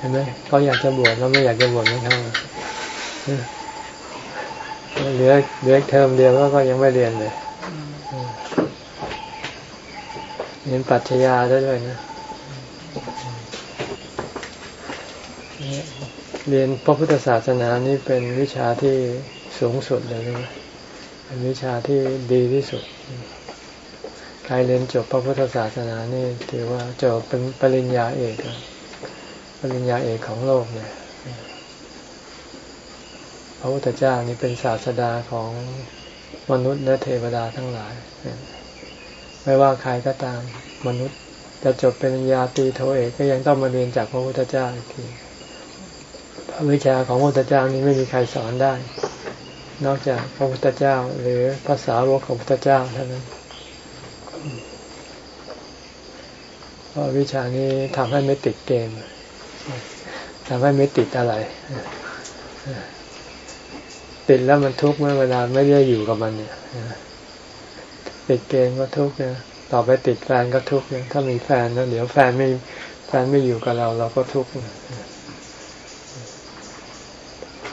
เห็นไหมเขาอยากจะบวชเราไม่อยากจะบวชไม่เข้าเหลือเหลือเทอมเดียวก็ยังไม่เรียนเลยเรียนปัจญาได้ด้วยนะเรียนพระพุทธศาสนานี่เป็นวิชาที่สูงสุดเลยนะเป็นวิชาที่ดีที่สุด ใครเรียนจบพระพุทธศาสนานี่ถือว่าจบเป็นปริญญาเอก ปริญญาเอกของโลกเนี่ยพระพุทธเจ้านี่เป็นศาสดาของมนุษย์และเทวดาทั้งหลาย ไม่ว่าใครก็ตามมนุษย์จะจบเป็นญาตีโทเอกก็ยังต้องมาเรียนจากพระพุทธเจ้าอีกทีวิชาของพระพุทธเจ้านี้ไม่มีใครสอนได้ นอกจากพระพุทธเจ้า หรือภาษาวกของพระพุทธเจ้าเท่านั้นเพราะวิชานี้ทำให้ไม่ติดเกม ทำให้ไม่ติดอะไร ติดแล้วมันทุกข์เมื่อเวลาไม่ได้อยู่กับมันเนี่ยติดเกมก็ทุกข์เนี่ยต่อไปติดแฟนก็ทุกข์เนี่ยถ้ามีแฟนแล้วเดี๋ยวแฟนไม่แฟนไม่อยู่กับเรา เราก็ทุกข์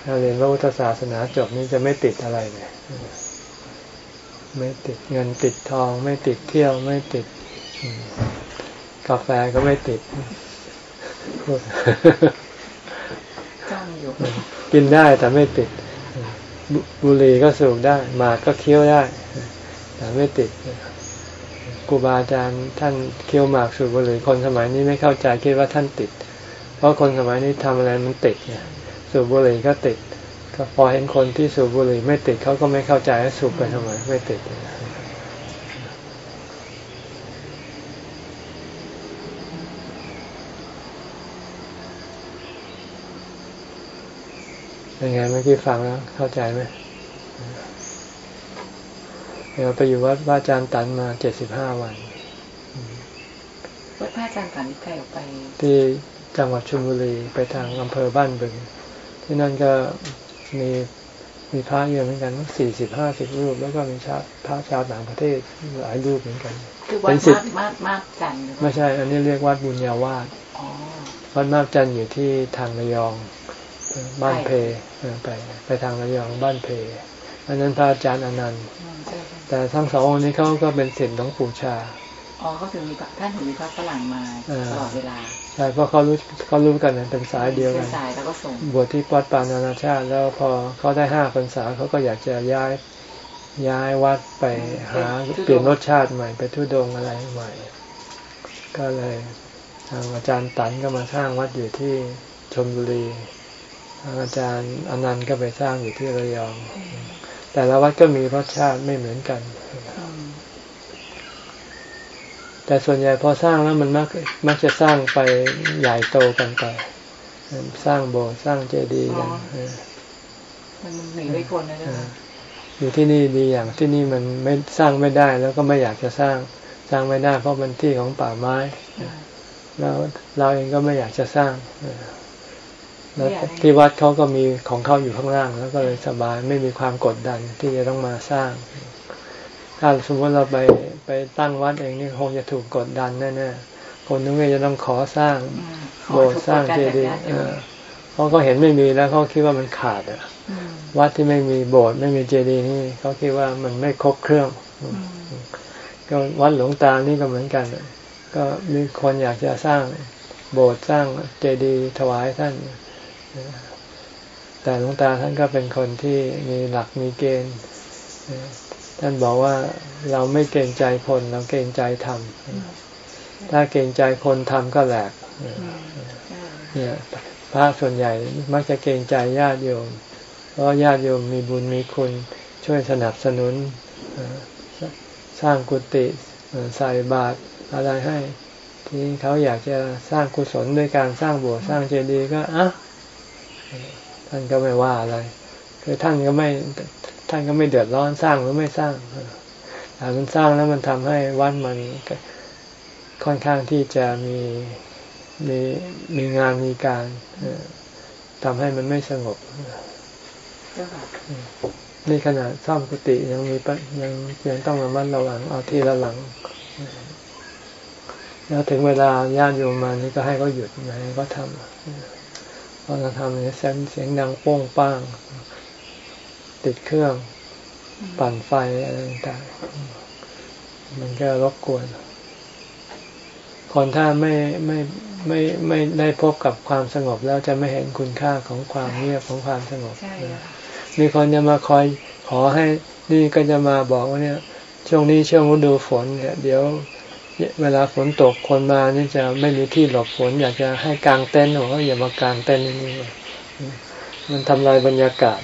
ถ้าเรียนพระพุทธศาสนาจบนี้จะไม่ติดอะไรเลยไม่ติดเงินติดทอง ไม่ติดเที่ยวไม่ติดกาแฟก็ไม่ติด กินได้แต่ไม่ติด บุหรี่ก็สูบได้หมากก็เคี้ยวได้ แต่ไม่ติดครูบาอาจารย์ท่านเคี้ยวหมากสูบบุหรี่คนสมัยนี้ไม่เข้าใจคิดว่าท่านติด เพราะคนสมัยนี้ทำอะไรมันติดเนี่ยสูบบุหรี่ก็ติด ก็พอเห็นคนที่สูบบุหรี่ไม่ติดเขาก็ไม่เข้าใจว่าสูบไปทำไมไม่ติด เป็นไงเมื่อกี้ฟังแล้วเข้าใจไหมเดี๋ยวไปอยู่วัดพระอาจารย์ตันมาเจ็ดสิบห้าวัน วัดพระอาจารย์ตันไกลออกไป ที่จังหวัดชลบุรีไปทางอำเภอบ้านบึง ที่นั่นก็มีมีพระเยอะเหมือนกันสี่สิบห้าสิบรูป แล้วก็มีชาพระชาวต่างประเทศหลายรูปเหมือนกันคือวัดมากมากมากจันไม่ใช่ อันนี้เรียกวัดบุญญาวาสวัดมากจันอยู่ที่ทางระยอง บ้านเพไปไปทางระยองบ้านเพอันนั้นพระอาจารย์อนันต์ แต่ทั้งสององค์นี้เขาก็เป็นศิษย์หลวงปู่ชาอ๋อเขาถึงมีท่านถึงมีพระฝรั่งมาตลอดเวลาใช่เพราะเขารู้เขารู้กันเป็นสายเดียวกันสายแล้วก็ส่งบวชที่วัดปานานาชาติ แล้วพอเขาได้ห้าพรรษาเขาก็อยากจะย้ายย้ายวัดไปหาเปลี่ยนรสชาติใหม่ไปทุดงอะไรใหม่ ก็เลยทางอาจารย์ตันก็มาสร้างวัดอยู่ที่ชลบุรี อาจารย์อนันต์ก็ไปสร้างอยู่ที่ระยอง แต่ละวัดก็มีรสชาติไม่เหมือนกัน แต่ส่วนใหญ่พอสร้างแล้วมันมักมักจะสร้างไปใหญ่โตกันไป สร้างโบสถ์สร้างเจดีย์กันมันหนีไม่พ้นนะอยู่ที่นี่ดีอย่างที่นี่มันไม่สร้างไม่ได้แล้วก็ไม่อยากจะสร้างสร้างไม่ได้เพราะมันที่ของป่าไม้ แล้วเราเองก็ไม่อยากจะสร้าง แล้วที่วัดเขาก็มีของเขาอยู่ข้างล่างแล้วก็เลยสบายไม่มีความกดดันที่จะต้องมาสร้าง ถ้าสมมติเราไปไปตั้งวัดเองนี่คงจะถูกกดดันแน่ๆคนนึงก็จะต้องขอสร้างโบสถ์สร้างเจดีย์เพราะเขาเห็นไม่มีแล้วเขาคิดว่ามันขาดอะวัดที่ไม่มีโบสถ์ไม่มีเจดีย์นี่เขาคิดว่ามันไม่ครบเครื่องก็วัดหลวงตานี่ก็เหมือนกัน ก็มีคนอยากจะสร้างโบสถ์สร้างเจดีย์ถวายท่าน แต่หลวงตาท่านก็เป็นคนที่มีหลักมีเกณฑ์ท่านบอกว่าเราไม่เกรงใจคนเราเกรงใจธรรมถ้าเกรงใจคนทำก็แหลกเนี่ยพระส่วนใหญ่มักจะเกรงใจญาติโยม เพราะญาติโยมมีบุญมีคุณช่วยสนับสนุนสร้างกุฏิใส่บาตรอะไรให้ ที่เขาอยากจะสร้างกุศลด้วยการสร้างโบสถ์สร้างเจดีย์ก็อะ ท่านก็ไม่ว่าอะไร คือท่านก็ไม่ท่านก็ไม่เดือดร้อนสร้างหรือไม่สร้างแต่มันสร้างแล้วมันทำให้วัดมันค่อนข้างที่จะมีมีมีงานมีการทำให้มันไม่สงบนี่ขนาดซ่อมกุฏิยังมียังยังต้องระมัดระวังเอาทีละหลังแล้วถึงเวลาญาติโยมมานี่ก็ให้เขาหยุดไงก็ทำ พอเราทำเนี่ยเสียงเสียงดังโป้งป้าง ติดเครื่องปั่นไฟอะไรต่างๆมันก็รบกวน คนถ้าไม่ไม่ไม่ไม่ได้พบกับความสงบแล้วจะไม่เห็นคุณค่าของความเงียบของความสงบมีคนจะมาคอยขอให้นี่ก็จะมาบอกว่าเนี่ย ช่วงนี้ช่วงฤดูฝนเนี่ย เดี๋ยว เวลาฝนตกคนมานี่จะไม่มีที่หลบฝน อยากจะให้กางเต็นท์บอกว่าอย่ามากางเต็นท์นี่มันทำลายบรรยากาศ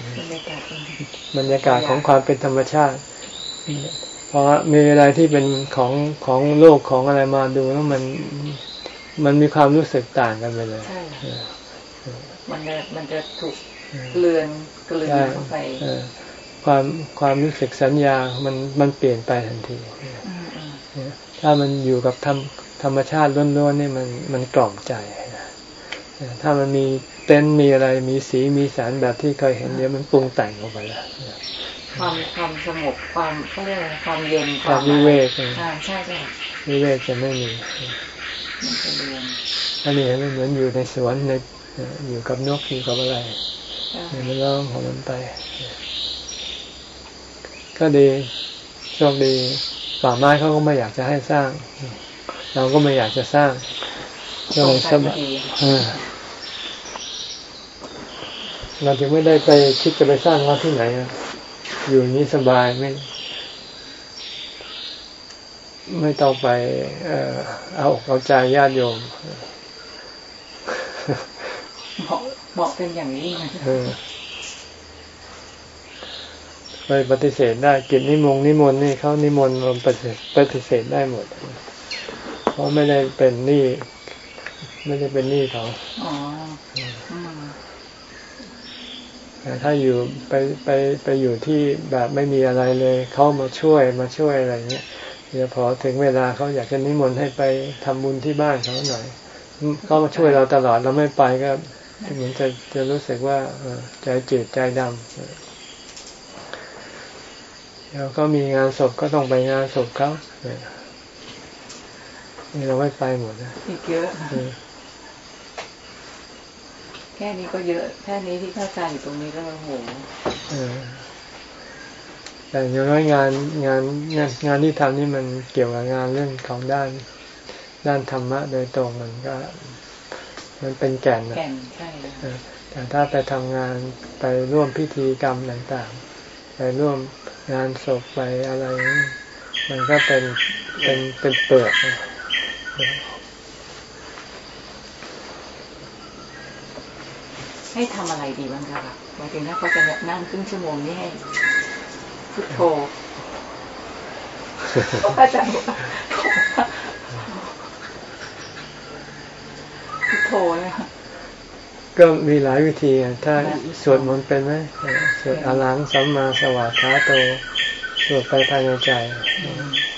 บรรยากาศของความเป็นธรรมชาติเพราะมีอะไรที่เป็นของของโลกของอะไรมาดูแล้วมันมันมีความรู้สึกต่างกันไปเลยใช่มันจะมันจะถูกเลือนกลืนเข้าไปความความรู้สึกสัญญา มันมันเปลี่ยนไปทันที ถ้ามันอยู่กับธรรมธรรมชาติล้วนๆนี่มันมันกล่อมใจถ้ามันมีเต้นมีอะไรมีสีมีสารแบบที่เคยเห็นเดี๋ยวมันปรุงแต่งออกไปแล้วความความสงบความเขาเรียกอะไรความเย็นความวิเวกใช่ใช่ใช่วิเวกจะไม่มีอันนี้มันเหมือนอยู่ในสวนในอยู่กับนกอยู่กับอะไรมันร้องของมันไป ก็ดีโชคดี ป่าไม้เขาก็ไม่อยากจะให้สร้าง เราก็ไม่อยากจะสร้างก็เลยสบายเราถึงไม่ได้ไปคิดจะไปสร้างวัดที่ไหนอยู่นี้สบายไม่ ไม่ต้องไป เออเอาเอาใจญาติโยมบอกบอกเป็นอย่างนี้ ไปปฏิเสธได้กิจนิมงนิมนต์นี่เขานิมนต์มันปฏิเสธปฏิเสธได้หมด เพราะไม่ได้เป็นหนี้ไม่ได้เป็นหนี้เขาแต่ถ้าอยู่ไปไปไปอยู่ที่แบบไม่มีอะไรเลยเขามาช่วยมาช่วยอะไรเงี้ยเดี๋ยวพอถึงเวลาเขาอยากจะนิมนต์ให้ไปทำบุญที่บ้านเขาหน่อยเขามาช่วยเราตลอดเราไม่ไปก็เหมือนจะจะรู้สึกว่าใจจืดใจดำ แล้วก็มีงานศพก็ต้องไปงานศพเขานี่เราไม่ไปหมดนะอีกเยอะแค่นี้ก็เยอะแค่นี้ที่เข้าใจอยู่ตรงนี้ก็โอ้โหแต่อย่างน้อยงานงานงานงานที่ทำนี่มันเกี่ยวกับงานเรื่องของด้าน ด้านธรรมะโดยตรงมันก็ มันเป็นแก่นแก่นใช่แต่ถ้าไปทำงานไปร่วมพิธีกรรมต่างๆ ไปร่วม งานศพไปอะไร มันก็เป็นเป็นเป็นเปลือกให้ทำอะไรดีบ้างคะหมายถึงถ้าเขาจะนั่งครึ่งชั่วโมงนี้ให้พุทโธอาจารย์พุทโธเนี่ย ก็มีหลายวิธี ถ้าสวดมนต์เป็นไหมสวดอลังสัมมาสวากขาโต สวดไปภายในใจ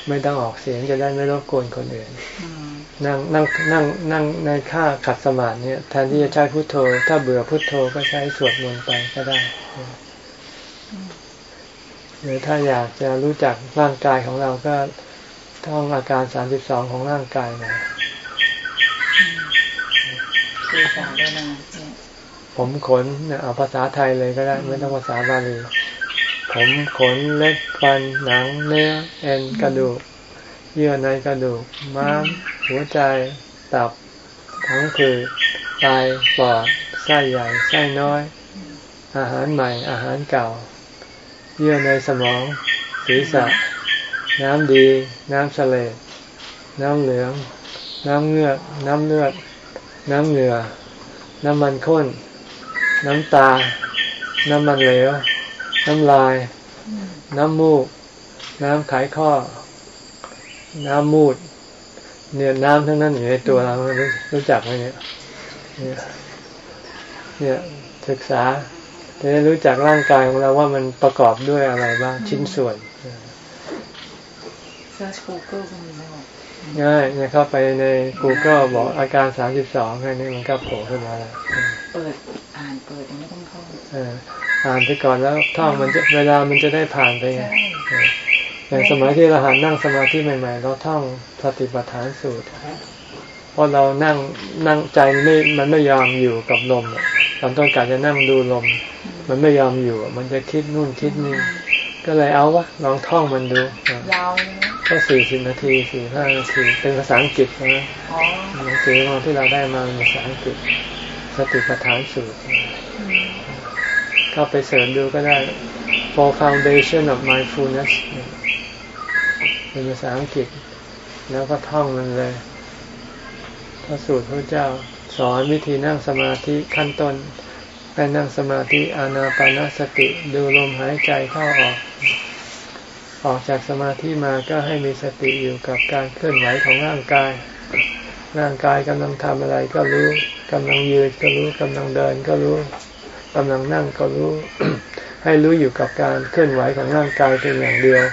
ไม่ต้องออกเสียงจะได้ไม่รบกวนคนอื่น นั่งนั่งนั่งนั่งในค่าขัดสมาธิเนี่ยแทนที่จะใช้พุทโธ ถ้าเบื่อพุทโธก็ใช้สวดมนต์ไปก็ได้ หรือถ้าอยากจะรู้จักร่างกายของเราก็ท่องอาการสามสิบสองของร่างกายมา ผมขนเอาภาษาไทยเลยก็ได้ไม่ต้องภาษาบาลีผมขนเล็บฟันหนังเนื้อเอ็นกระดูก เยื่อในกระดูก ม้ามหัวใจ ตับ ทั้งคือไตปอดไส้ใหญ่ไส้น้อย อาหารใหม่ อาหารเก่า เยื่อในสมอง ศีรษะ น้ำดี น้ำเสลดน้ำเหลือง น้ำเงือก น้ำเลือด น้ำเหงื่อ น้ำมันข้น น้ำตา น้ำมันเหลว น้ำลาย น้ำมูก น้ำไขข้อ น้ำมูด เนี่ยน้ำทั้งนั้นอยู่ในตัวเรารู้จักไหมเนี่ย เนี่ยศึกษาจะได้รู้จักร่างกายของเราว่ามันประกอบด้วยอะไรบ้างชิ้นส่วนง่ายเนี่ยเข้าไปใน Google บอกอาการสามสิบสองแค่นี้มันก็โผล่ขึ้นมาแล้ว เปิด อ่านเปิดไม่ต้องเข้าอ่านไปก่อนแล้วท่องมันจะเวลามันจะได้ผ่านไปไงอย่างสมัยที่เราหันนั่งสมาธิใหม่ ๆ เราท่องสติปัฏฐานสูตรเพราะเรานั่งนั่งใจไม่มันไม่ยอมอยู่กับลมตอนต้นการจะนั่งดูลม มันไม่ยอมอยู่ มันจะคิดนู่นคิดนี่ก็เลยเอาวะลองท่องมันดูยาวแค่สี่สิบนาทีสี่ห้านาทีเป็นภาษาอังกฤษนะหนังสือที่เราได้มาเป็นภาษาอังกฤษ สติปัฏฐานสูตรเข้าไปเสร์ชดูก็ได้ for foundation of mindfulness เป็นภาษาอังกฤษ แล้วก็ท่องมันเลยพระสูตรพระเจ้าสอนวิธีนั่งสมาธิขั้นต้นให้นั่งสมาธิอานาปานสติดูลมหายใจเข้าออก ออกจากสมาธิมาก็ให้มีสติอยู่กับการเคลื่อนไหวของร่างกาย ร่างกายกำลังทำอะไรก็รู้กำลังยืนก็รู้กำลังเดินก็รู้กำลังนั่งก็รู้ ให้รู้อยู่กับการเคลื่อนไหวของร่างกายเป็นอย่างเดียว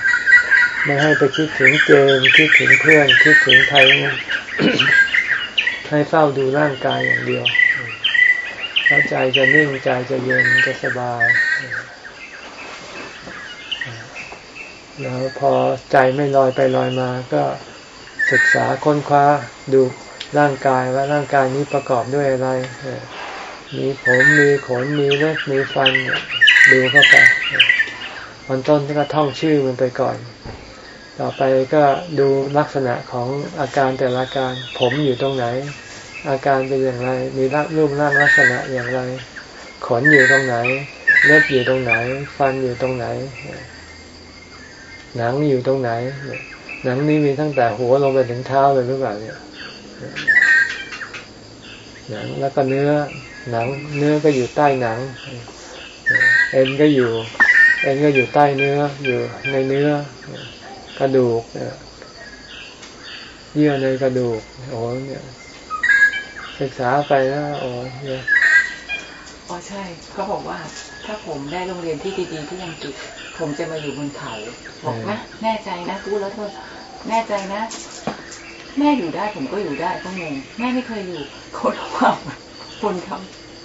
ไม่ให้ไปคิดถึงเกมคิดถึงเพื่อนคิดถึงใครให้เฝ้าดูร่างกายอย่างเดียวแล้วใจจะนิ่งใจจะเย็นจะสบายแล้วพอใจไม่ลอยไปลอยมาก็ศึกษาค้นคว้าดู ร่างกายว่าร่างกายนี้ประกอบด้วยอะไร มีผมมีขนมีเล็บมีฟันดูเข้าไปวันต้นก็ท่องชื่อมันไปก่อน ต่อไปก็ดูลักษณะของอาการแต่ละการ ผมอยู่ตรงไหน อาการเป็นอย่างไร มีรักรูปร่างลักษณะอย่างไร ขนอยู่ตรงไหน เล็บอยู่ตรงไหน ฟันอยู่ตรงไหน หนังอยู่ตรงไหน หนังนี้มีตั้งแต่หัวลงไปถึงเท้าเลยหรือเปล่าเนี่ย หนังแล้วก็เนื้อหนัง เนื้อก็อยู่ใต้หนัง เอ็นก็อยู่ เอ็นก็อยู่ใต้เนื้อ อยู่ในเนื้อกระดูกเยื่อในกระดูกโอ้เนี่ยศึกษาไปแล้วโอ้ยอ๋อใช่เขาบอกว่า ถ้าผมได้โรงเรียนที่ดีๆที่ยังกิดผมจะมาอยู่บนเขาบอกนะแน่ใจนะกูแล้วเธอแน่ใจนะ แม่อยู่ได้ผมก็อยู่ได้ก็งงแม่ไม่เคยอยู่คนว่าคนเขา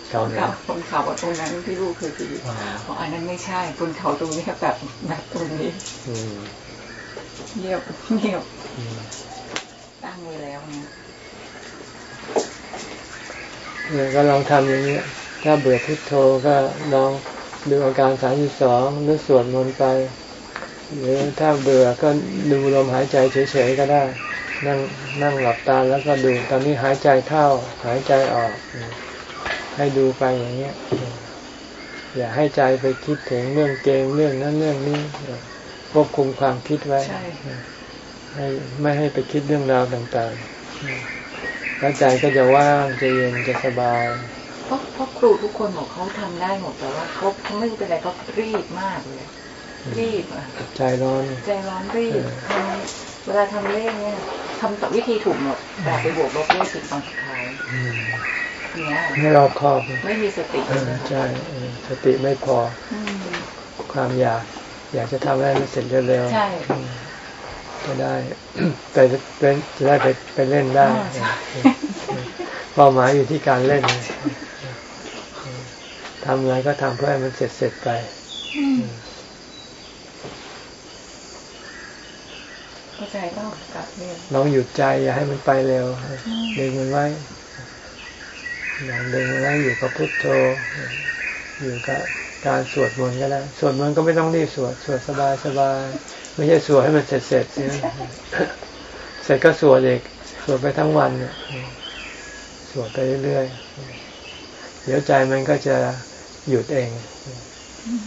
เขาคนเขาตรงนั้นที่ลูกเคยอยู่เพราะอันนั้นไม่ใช่คนเขาตรงนี้แบบแบบตรงนี้เงียบเงียบตั้งไว้แล้วนะเนี่ยก็ลองทำอย่างนี้ถ้าเบื่อพุทโธก็ลองดูอาการสามสิบสองหรือสวดมนต์ไป หรือถ้าเบื่อก็ดูลมหายใจเฉยๆก็ได้ นั่งนั่งหลับตาแล้วก็ดูตอนนี้หายใจเข้าหายใจออก ให้ดูไปอย่างเงี้ย อย่าให้ใจไปคิดถึงเรื่องเกมเรื่องนั้นเรื่องนี้ควบคุมความคิดไว้ให้ไม่ให้ไปคิดเรื่องราวต่างๆแล้วใจก็จะว่างจะเย็นจะสบายเพราะเพราะครูทุกคนบอกเขาทำได้หมดแต่ว่าเขาเขาไม่เป็นไรเขารีบมากเลยรีบอะใจร้อนใจร้อนรีบทำเวลาทำเลขเนี่ย ทำต่วิธีถูกหมด แต่ไปบวกลบเลขผิดตอนสุดท้ายเนี่ยไม่รอบคอบไม่มีสติใช่สติไม่พอความอยาก อยากจะทำให้มันเสร็จเร็วๆใช่จะได้ไปเป็นจะได้ไปไปเล่นได้เป้าหมายอยู่ที่การเล่นทำอะไรก็ทำเพื่อให้มันเสร็จเสร็จไป เข้าใจต้องกลับเรียลองหยุดใจอย่าให้มันไปเร็วดึงมันไว้ลองดึงมันไว้อยู่กับพุทโธ อยู่กับการสวดมนต์ก็ได้สวดมนต์ก็ไม่ต้องรีบสวดสวดสบายสบายไม่ใช่สวดให้มันเสร็จเสร็จเสร็จก็สวดเอกสวดไปทั้งวันเนี่ยสวดไปเรื่อยๆเดี๋ยวใจมันก็จะหยุดเอง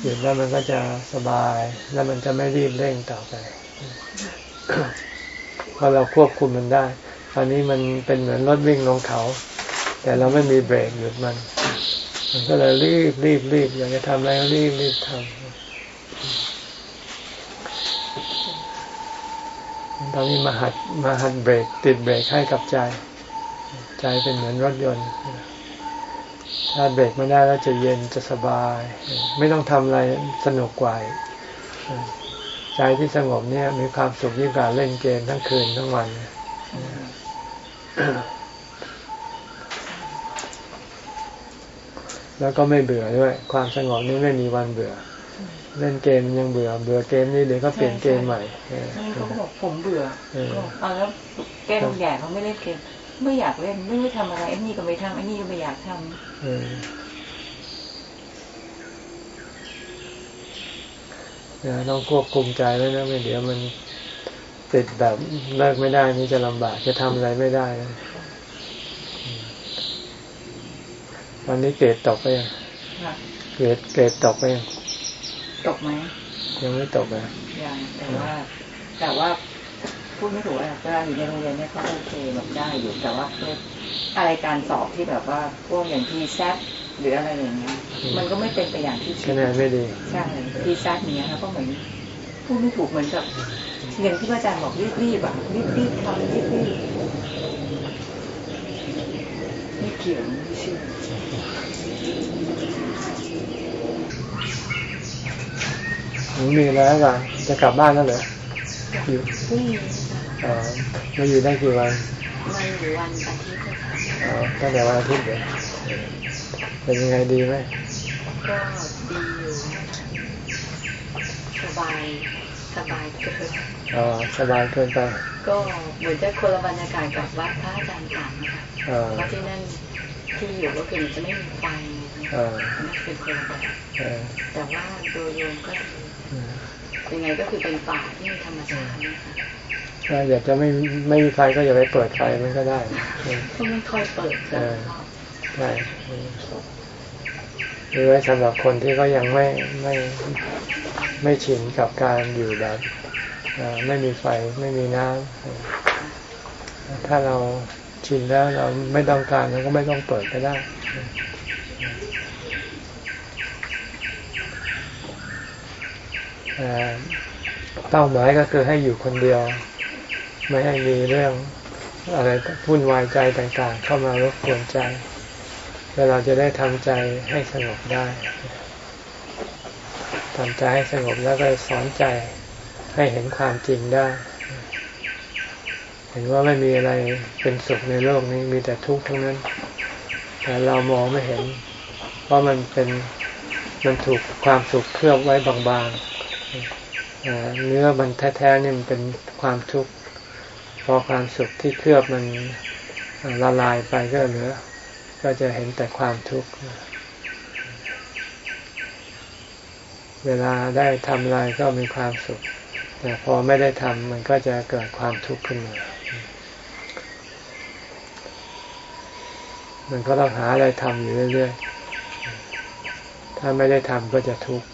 หยุดแล้วมันก็จะสบาย แล้วมันจะไม่รีบเร่งต่อไป พราะเราควบคุมมันได้ตอนนี้มันเป็นเหมือนรถวิ่งลงเขา แต่เราไม่มีเบรกหยุดมัน มันก็เลยรีบรีบรีบอยากจะทำอะไรรีบรีบทำตอนนี้มาหัดมาหัดเบรก ติดเบรกให้กับใจ ใจเป็นเหมือนรถยนต์ถ้าเบรกไม่ได้แล้วจะเย็นจะสบาย ไม่ต้องทำอะไรสนุกกว่า ใจที่สงบเนี่ย มีความสุขยิ่งกว่าเล่นเกมทั้งคืนทั้งวันแล้วก็ไม่เบื่อด้วย ความสงบนี้ไม่มีวันเบื่อ เล่นเกมยังเบื่อ เบื่อเกมนี่เดี๋ยวก็เปลี่ยนเกมใหม่เออใช่เขาก็บอกผมเบื่อเออบอกเอาแล้วแกลุงใหญ่เขาไม่เล่นเกมไม่อยากเล่นไม่รู้ทำอะไรไอ้นี่ก็ไม่ทำไอ้นี่ก็ไม่อยากทำ เออนะ ต้องควบคุมใจไว้นะไม่เดี๋ยวมันติดแบบเลิกไม่ได้นี่จะลำบากจะทำอะไรไม่ได้นะวันนี้เกรดตกไปยังค่ะเกรดเกรดตกไปยังตกไหมยังไม่ตกนะยังแต่ว่า แต่ว่าพูดไม่ถูกอะเวลาอยู่ในโรงเรียนเนี่ยเขาโอเคแบบได้อยู่แต่ว่าอะไรการสอบที่แบบว่าพวกอย่างทีแซ หรืออะไรอย่างเงี้ย มันก็ไม่เป็นไปอย่างที่คิคะดแนนไม่ดีใช่ทีแซเนี้ยแล้วก็เหมือนพูดไม่ถูกเหมือนกับอย่างที่พระอาจารย์บอกรีบๆอะรีบๆทำรีบๆไม่เกี่ยวไม่เชื่อหนูมีแล้วล่ะจะกลับบ้านแล้วเหรออยู่พรุ่งนี้เอ่อมาอยู่ได้กี่วันวันหรือวันอาทิตย์นะคะเอ่อตั้งแต่วันอาทิตย์เดี๋ยว เป็นยังไงดีไหมก็ดีอยู่สบายสบายเกินเอ่อสบายเกินไป ก็เหมือนจะคนละบรรยากาศกับวัดพระอาจารย์ต่างนะคะเอ่อเพราะที่นั่นที่อยู่ก็คือมันจะไม่มีไฟเอ่อมันเป็นคนละแบบเอ่อแต่ว่าโดยรวมก็คือยังไงก็คือเป็นป่าที่มีธรรมชาตินะคะถ้าอยากจะไม่ไม่มีไฟก็อย่าไปเปิดไฟมันก็ได้เออก็ไม่ค่อยเปิดเออ ใช่หรือไว้สำหรับคนที่ก็ยังไม่ไม่ไม่ชินกับการอยู่แบบไม่มีไฟไม่มีน้ำถ้าเราชินแล้วเราไม่ต้องการเราก็ไม่ต้องเปิดก็ได้เอ่อเป้าหมายก็คือให้อยู่คนเดียว ไม่ให้มีเรื่องอะไรวุ่นวายใจต่างๆ เข้ามารบกวนใจ เพื่อเราจะได้ทำใจให้สงบได้ทำใจให้สงบแล้วก็สอนใจให้เห็นความจริงได้ เห็นว่าไม่มีอะไรเป็นสุขในโลกนี้มีแต่ทุกข์ทั้งนั้น แต่เรามองไม่เห็นเพราะมันเป็นมันถูกความสุขเคลือบไว้บางๆเอ่อเนื้อมันแท้ๆนี่มันเป็นความทุกข์พอความสุขที่เคลือบมันละลายไปก็เหลือ ก็จะเห็นแต่ความทุกข์เวลาได้ทำอะไรก็มีความสุข แต่พอไม่ได้ทำมันก็จะเกิดความทุกข์ขึ้นมา มันก็ต้องหาอะไรทำอยู่เรื่อยๆ ถ้าไม่ได้ทำก็จะทุกข์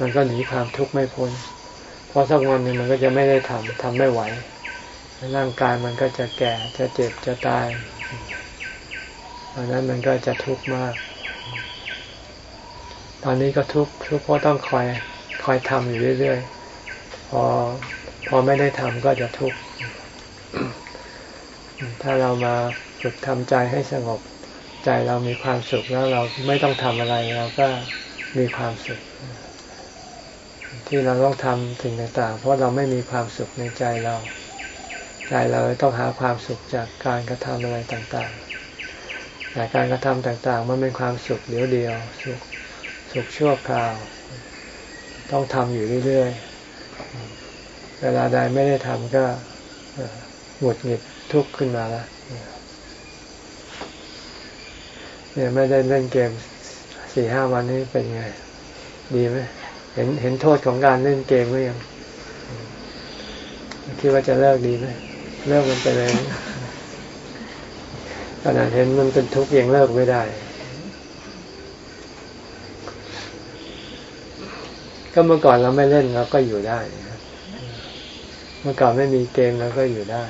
มันก็หนีความทุกข์ไม่พ้น เพราะสักวันหนึ่งมันก็จะไม่ได้ทำทำไม่ไหว ร่างกายมันก็จะแก่ จะเจ็บ จะตาย ตอนนั้นมันก็จะทุกข์มาก ตอนนี้ก็ทุกข์ทุกข์เพราะต้องคอยคอยทำอยู่เรื่อยๆ พอพอไม่ได้ทำก็จะทุกข์ ถ้าเรามาฝึกทำใจให้สงบใจเรามีความสุขแล้วเราไม่ต้องทำอะไรเราก็มีความสุข ที่เราต้องทำสิ่งต่างๆ เพราะเราไม่มีความสุขในใจเรา ใจเราต้องหาความสุขจากการกระทำอะไรต่างๆ แต่การกระทำต่างๆ มันเป็นความสุขเดียวเดียวสุขสุขชั่วคราว ต้องทำอยู่เรื่อยๆ เวลาใดไม่ได้ทำก็หงุดหงิดทุกข์ขึ้นมาแล้วเนี่ยไม่ได้เล่นเกมสี่ห้าวันนี้เป็นไง ดีไหมเห็นเห็นโทษของการเล่นเกมหรือยังคิดว่าจะเลิกดีไหมเลิกมันไปเลย ขนาดเห็นมันเป็นทุกข์ยังเลิกไม่ได้ ก็เมื่อก่อนเราไม่เล่นเราก็อยู่ได้ เมื่อก่อนไม่มีเกมเราก็อยู่ได้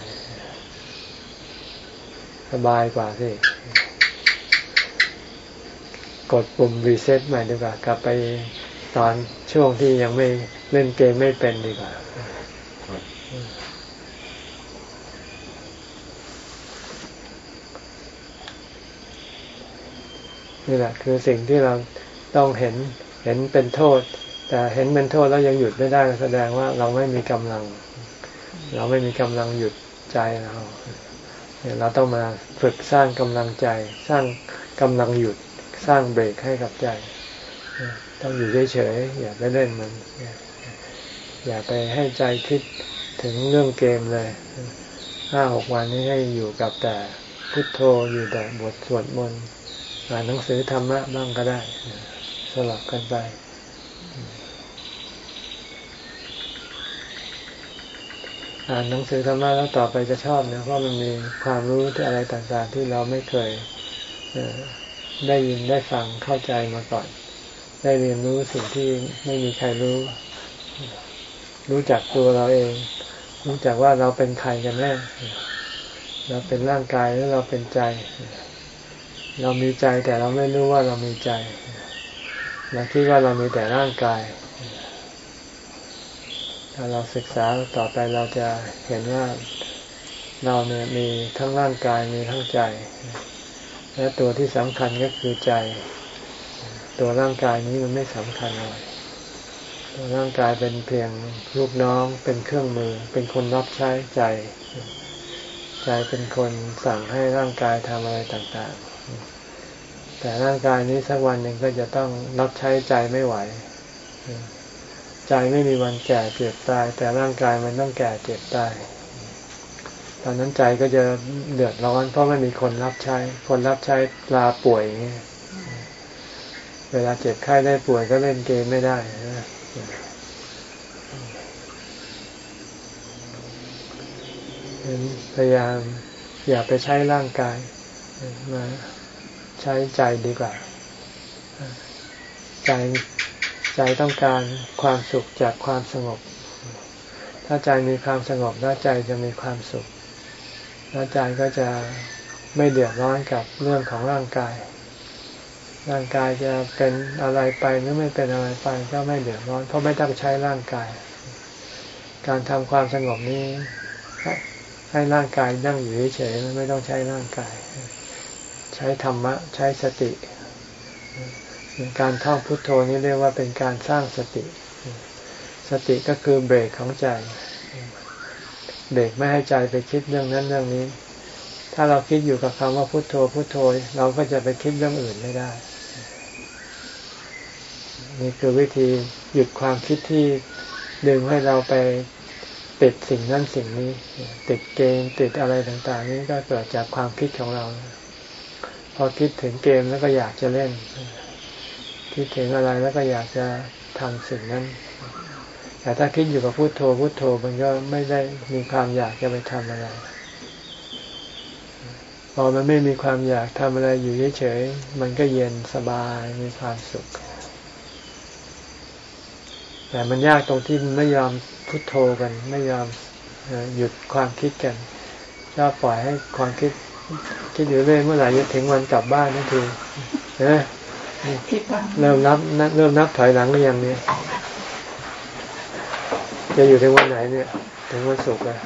สบายกว่าสิกดปุ่มรีเซ็ตใหม่ดีกว่ากลับไปตอนช่วงที่ยังไม่เล่นเกมไม่เป็นดีกว่า นี่แหละคือสิ่งที่เราต้องเห็นเห็นเป็นโทษ แต่เห็นเป็นโทษแล้วยังหยุดไม่ได้แสดงว่าเราไม่มีกำลัง เราไม่มีกำลังหยุดใจเราเนี่ยเราต้องมาฝึกสร้างกำลังใจ สร้างกำลังหยุดสร้างเบรกให้กับใจ ต้องอยู่เฉยๆอย่าไปเล่นมัน อย่าไปให้ใจคิดถึงเรื่องเกมเลยห้าหกวันนี้ให้อยู่กับแต่พุทโธอยู่แต่บทสวดมนต์ อ่านหนังสือธรรมะบ้างก็ได้ สลับกันไป อ่านหนังสือธรรมะแล้วต่อไปจะชอบนะเพราะมันมีความรู้ที่อะไรต่างๆ ที่เราไม่เคยได้ยินได้ฟังเข้าใจมาก่อน ได้เรียนรู้สิ่งที่ไม่มีใครรู้ รู้จักตัวเราเอง รู้จักว่าเราเป็นใครกันแน่เราเป็นร่างกายหรือเราเป็นใจ เรามีใจแต่เราไม่รู้ว่าเรามีใจเราคิดว่าเรามีแต่ร่างกาย ถ้าเราศึกษาต่อไปเราจะเห็นว่าเราเนี่ยมีทั้งร่างกายมีทั้งใจ และตัวที่สำคัญก็คือใจ ตัวร่างกายนี้มันไม่สำคัญอะไรตัวร่างกายเป็นเพียงลูกน้องเป็นเครื่องมือ เป็นคนรับใช้ใจ ใจเป็นคนสั่งให้ร่างกายทำอะไรต่างๆ แต่ร่างกายนี้สักวันหนึ่งก็จะต้องรับใช้ใจไม่ไหว ใจไม่มีวันแก่เจ็บตาย แต่ร่างกายมันต้องแก่เจ็บตายตอนนั้นใจก็จะเดือดร้อนเพราะไม่มีคนรับใช้ คนรับใช้ลาป่วยอย่างนี้เวลาเจ็บไข้ได้ป่วยก็เล่นเกมไม่ได้นะพยายามอย่าไปใช้ร่างกายมา ใช้ใจดีกว่า ใจใจต้องการความสุขจากความสงบ ถ้าใจมีความสงบแล้วใจจะมีความสุข แล้วใจก็จะไม่เดือดร้อนกับเรื่องของร่างกาย ร่างกายจะเป็นอะไรไปหรือไม่เป็นอะไรไปก็ไม่เดือดร้อน เพราะไม่ต้องใช้ร่างกาย การทำความสงบนี้ให้ร่างกายนั่งอยู่เฉยๆไม่ต้องใช้ร่างกาย ช้ธรรมะ ใช้สติ การท่องพุทโธนี้เรียกว่าเป็นการสร้างสติ สติก็คือเบรกของใจ เบรกไม่ให้ใจไปคิดเรื่องนั้นเรื่องนี้ ถ้าเราคิดอยู่กับคำว่าพุทโธพุทโธ เราก็จะไปคิดเรื่องอื่นไม่ได้ นี่คือวิธีหยุดความคิดที่ดึงให้เราไปติดสิ่งนั้นสิ่งนี้ ติดเกมติดอะไรต่างๆ นี้ก็เกิดจากความคิดของเรา อคิดถึงเกมแล้วก็อยากจะเล่น คิดถึงอะไรแล้วก็อยากจะทำสิ่งนั้น แต่ถ้าคิดอยู่กับพุโทโธพุโทโธมันก็ไม่ได้มีความอยากจะไปทำอะไร พอมันไม่มีความอยากทำอะไรอยู่เฉยๆมันก็เย็นสบายมีความสุข แต่มันยากตรงที่มันไม่ยอมพุทโธกัน ไม่ยอมหยุดความคิดกันชอบปล่อยให้ความคิด คิดอยู่เรื่อยเมื่อไหร่จะถึงวันกลับบ้านนั่นคือเริ่มนับเริ่มนับถอยหลังหรือยังเนี่ยจะอยู่ถึงวันไหนเนี่ย ถึงวันศุกร์เลย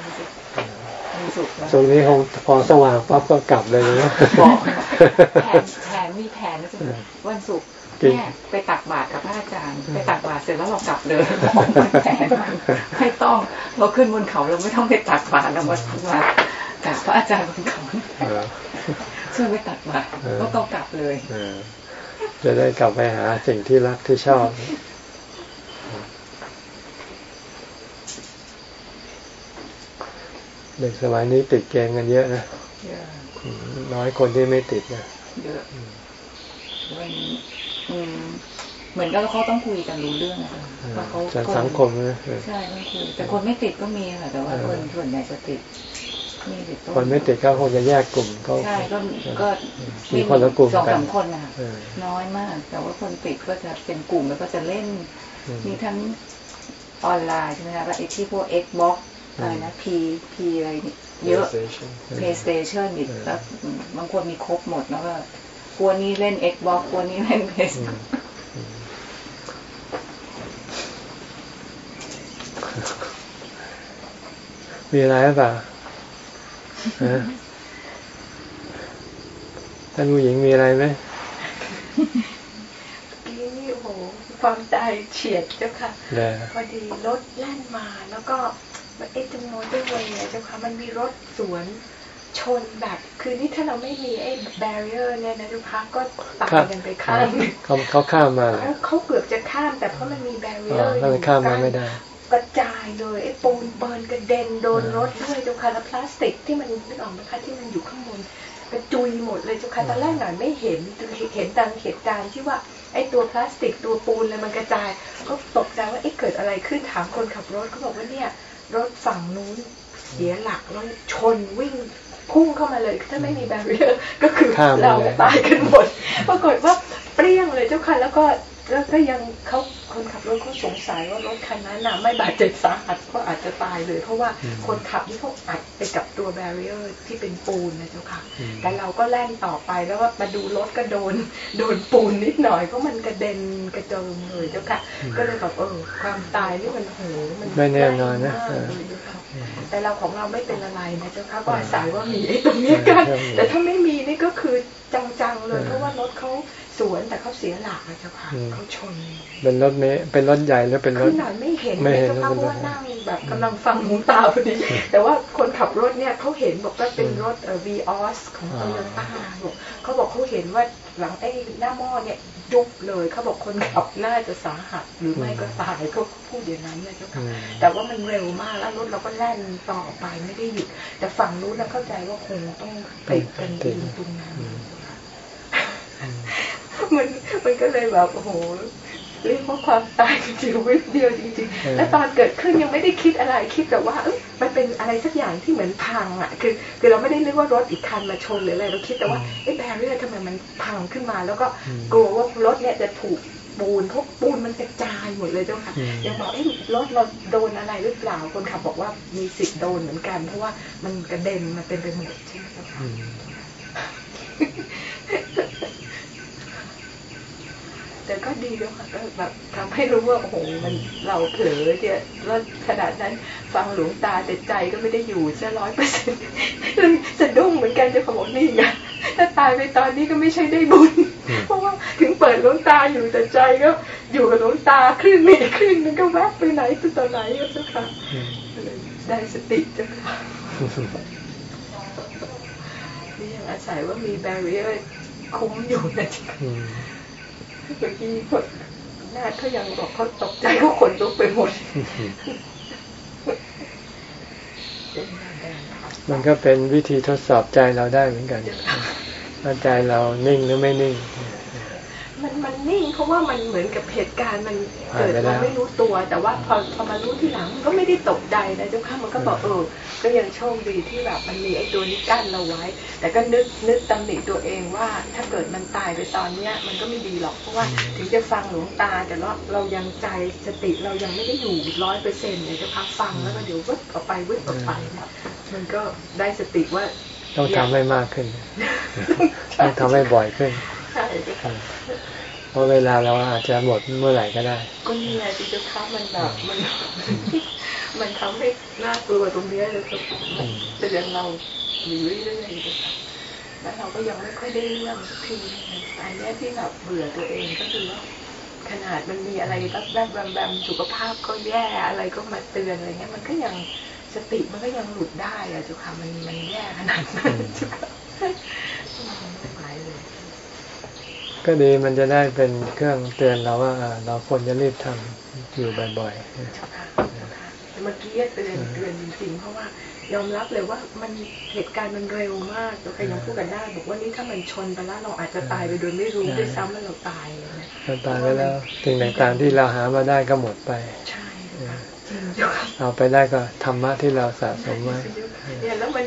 ศุกร์นี้คงพอสว่างปั๊บก็กลับเลยนะบอกแผนแผนมีแผนนะจ๊ะวันศุกร์เนี่ยไปตักบาตรกับพระอาจารย์ ไปตักบาตรเสร็จแล้วเรากลับเลยแผนไม่ต้องเราขึ้นบนเขาเราไม่ต้องไปตักบาตรเรามา มากับพระอาจารย์บนเขาช่วยไปตักบาตรก็ต้องกลับเลยจะได้กลับไปหาสิ่งที่รักที่ชอบเด็กสมัยนี้ติดเกมกันเยอะนะน้อยคนที่ไม่ติดนะเยอะเหมือนกับเขาต้องคุยกันรู้เรื่องอะว่าเขาสังคมนะใช่ต้องคุยแต่คนไม่ติดก็มีค่ะแต่ว่าคนส่วนใหญ่จะติด คนไม่ติดก็คงจะแยกกลุ่มเขาใช่ก็ก็มีคนละกลุ่มสองสามคนนะคะน้อยมาก แต่ว่าคนติดก็จะเป็นกลุ่มแล้วก็จะเล่น มีทั้งออนไลน์ใช่ไหมคะแล้วไอ้ที่พวก Xbox อะไรนะ P P อะไรเยอะ PlayStation อีกแล้วบางคนมีครบหมดแล้วก็กลัวนี้เล่น Xbox กลัวนี้เล่น PS มีอะไรหรือเปล่า ท่านผู้หญิงมีอะไรไหมนี่โหความใจเฉียดเจ้าค่ะพอดีรถแล่นมาแล้วก็เอ๊ะตรงโน้นด้วยเจ้าค่ะมันมีรถสวนชนแบบคือนี่ถ้าเราไม่มีไอ้แบเรียร์เนี่ยนะทุกพักก็ตายกันไปข้ามเขาเขาข้ามมาเขาเกือบจะข้ามแต่เพราะมันมีแบเรียร์เขาข้ามมาไม่ได้ กระจายเลยไอ้ปูนเบิร์นกระเด็นโดนรถด้วยเจ้าค่ะแล้วพลาสติกที่มันนึกออกไหมคะที่มันอยู่ข้างบนกระจุยหมดเลยเจ้าค่ะตอนแรกหน่อยไม่เห็นเห็นดังเหตุการณ์ที่ว่าไอ้ตัวพลาสติกตัวปูนเลยมันกระจาย ก็ตกใจว่าไอ้เกิดอะไรขึ้นถามคนขับรถเขาบอกว่าเนี่ยรถฝั่งนู้นเสียหลักแล้วชนวิ่งพุ่งเข้ามาเลยถ้าไม่มีแบรียร์ก็คือเราตายกันหมดปรากฏว่าเปรี้ยงเลยเจ้าค่ะแล้วก็ แล้วก็ยังเขาคนขับรถเขาสงสัยว่ารถคันนั้นน่ะไม่บาดเจ็บสาหัสก็อาจจะตายเลย เพราะว่าคนขับนี่เขาอัดไปกับตัวแบเรียร์ที่เป็นปูนนะเจ้าค่ะ แต่เราก็แล่นต่อไปแล้วว่ามาดูรถก็โดน โดนปูนนิดหน่อยเพราะมันกระเด็นกระเจิงเลยเจ้าค่ะ ก็เลยแบบเออความตายนี่มันโหมันไม่แน่นอนนะแต่เราของเราไม่เป็นอะไรนะเจ้าค่ะก็อาศัยว่ามีไอ้ตรงนี้กัน แต่ถ้าไม่มีนี่ก็คือ จังๆเลยเพราะว่ารถเขาสวนแต่เขาเสียหลักนะเจ้าค่ะเขาชน เป็นรถเมเป็นรถใหญ่หรือเป็นรถหน่อยไม่เห็นไม่เห็นเพราะว่านั่งแบบกำลังฟังหูตาพอดีแต่ว่าคนขับรถเนี่ยเขาเห็นบอกว่าเป็นรถเอ่อวีออสของโตโยต้าบอกเขาบอกเขาเห็นว่าหลังไอ้หน้าหม้อเนี่ยยุบเลยเขาบอกคนขับน่าจะสาหัสหรือไม่ก็ตายเขาพูดอย่างนั้นเนี่ยเจ้าค่ะแต่ว่ามันเร็วมากแล้วรถเราก็แล่นต่อไปไม่ได้หยุดแต่ฝั่งนู้นเราเข้าใจว่าคงต้องติดกันตรงนั้น มันมันก็เลยแบบโอ้โหเรียกว่าความตายจริงๆวิเดียวจริงๆ และตอนเกิดขึ้นยังไม่ได้คิดอะไรคิดแต่ว่ามันเป็นอะไรสักอย่างที่เหมือนพังอะ คือคือเราไม่ได้นึกว่ารถอีกคันมาชนหรืออะไรเราคิดแต่ว่าไอ้แบรเรียทำไมมันพังขึ้นมา แล้วก็กลัวว่ารถเนี่ยจะถูกปูนพวกปูนมันกระจายหมดเลยเจ้าค่ะยังบอกไอ้รถเราโดนอะไรหรือเปล่าคนขับบอกว่ามีสิทธิ์โดนเหมือนกัน เพราะว่ามันกระเด็นมาเต็มไปหมดใช่ไหมเจ้าค่ะ แต่ก็ดีแล้วค่ะก็แบบทำให้รู้ว่าโอ้โหมันเราเผลอเนี่ยแล้วขนาดนั้นฟังหลวงตาแต่ใจก็ไม่ได้อยู่ซะร้อยเปอร์เซ็นต์สะดุ้งเหมือนกันจะขบอกนี่ไงถ้าตายไปตอนนี้ก็ไม่ใช่ได้บุญ เพราะว่าถึงเปิดหลวงตาอยู่แต่ใจก็อยู่กับหลวงตาครึ่งนี้ครึ่งนึงก็แวบไปไหนตัวต่อไหนก็เจ้าค่ะได้สติเจ้าค่ะนี่ยังอาศัยว่ามีแบเรียร์คุ้มอยู่นะจ๊ะ เมื่อกี้คนน่าเขายังบอกเขาตกใจเขาขนลุกไปหมด มันก็เป็นวิธีทดสอบใจเราได้เหมือนกันว่าใจเรานิ่งหรือไม่นิ่ง มันมันนิ่งเพราะว่ามันเหมือนกับเหตุการณ์มันเกิดเราไม่รู้ตัว แต่ว่าพอพอมารู้ทีหลังก็ไม่ได้ตกใจนะเจ้าค่ะมันก็บอกเออก็ยังโชคดีที่แบบมันมีไอ้ตัวนี้กั้นเราไว้ แต่ก็นึกนึกตำหนิตัวเองว่า ถ้าเกิดมันตายไปตอนเนี้ยมันก็ไม่ดีหรอกเพราะว่าถึงจะฟังหลวงตา แต่เราเรายังใจสติเรายังไม่ได้อยู่ร้อยเปอร์เซ็นต์เลยจะพักฟังแล้วก็เดี๋ยววึดออกไปวึดออกไปมันก็ได้สติว่าต้องทำให้มากขึ้น ต้องทำให้บ่อยขึ้นใช่ เพราะเวลาเราอาจจะหมดเมื่อไหร่ก็ได้ ก็นี่แหละที่จะทับมันแบบมัน มันทำให้น่ากลัวตรงนี้เลยครับแต่ยังเราอยู่เรื่อยๆแล้วเราก็ยังไม่ค่อยได้เรื่องทีอันนี้ที่แบบเบื่อตัวเองก็คือว่าขนาดมันมีอะไรแบบแบบแบบแบบสุขภาพก็แย่อะไรก็มาเตือนอะไรเงี้ย มันก็ยังสติมันก็ยังหลุดได้อะจุค่ะมันมันแย่ขนาดนั้นจุค่ะ ก็ดีมันจะได้เป็นเครื่องเตือนเราว่าเราควรจะรีบทำอยู่บ่อยๆเมื่อกี้เตือนเตือนจริงๆเพราะว่ายอมรับเลยว่ามันเหตุการณ์มันเร็วมากเราใครยังพูดกันได้บอกว่านี่ถ้ามันชนไปแล้วเราอาจจะตายไปโดยไม่รู้ด้วยซ้ำว่าเราตายเราตายไปแล้วสิ่งต่างๆที่เราหามาได้ก็หมดไปใช่ เอาไปได้ก็ธรรมะที่เราสะสมไว้เนี่ยแล้วมัน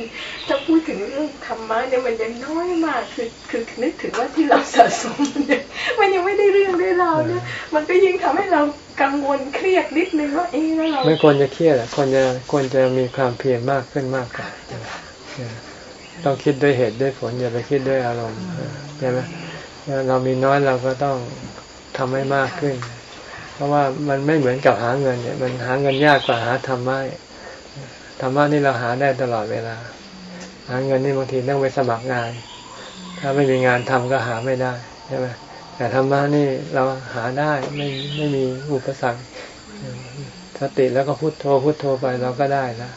ถ้าพูดถึงเรื่องธรรมะเนี่ยมันยังน้อยมากคือคือนึกถึงว่าที่เราสะสมเนี่ยมันยังไม่ได้เรื่องได้ราวเนี่ยมันก็ยิ่งทำให้เรากังวลเครียดนิดนึงว่าเอ๊ะแล้วเราไม่ควรจะเครียดอะควรจะควรจะมีความเพียรมากขึ้นมากกว่าต้องคิดด้วยเหตุด้วยผลอย่าไปคิดด้วยอารมณ์ใช่ไหมเรามีน้อยเราก็ต้องทำให้มากขึ้น เพราะว่ามันไม่เหมือนกับหาเงินเนี่ย มันหาเงินยากกว่าหาธรรมะธรรมะนี่เราหาได้ตลอดเวลา หาเงินนี่บางทีต้องไปสมัครงาน ถ้าไม่มีงานทำก็หาไม่ได้ใช่ไหมแต่ธรรมะนี่เราหาได้ไม่ไม่มีอุปสรรคสติแล้วก็พุโทโธพุโทโธไปเราก็ได้แล้ว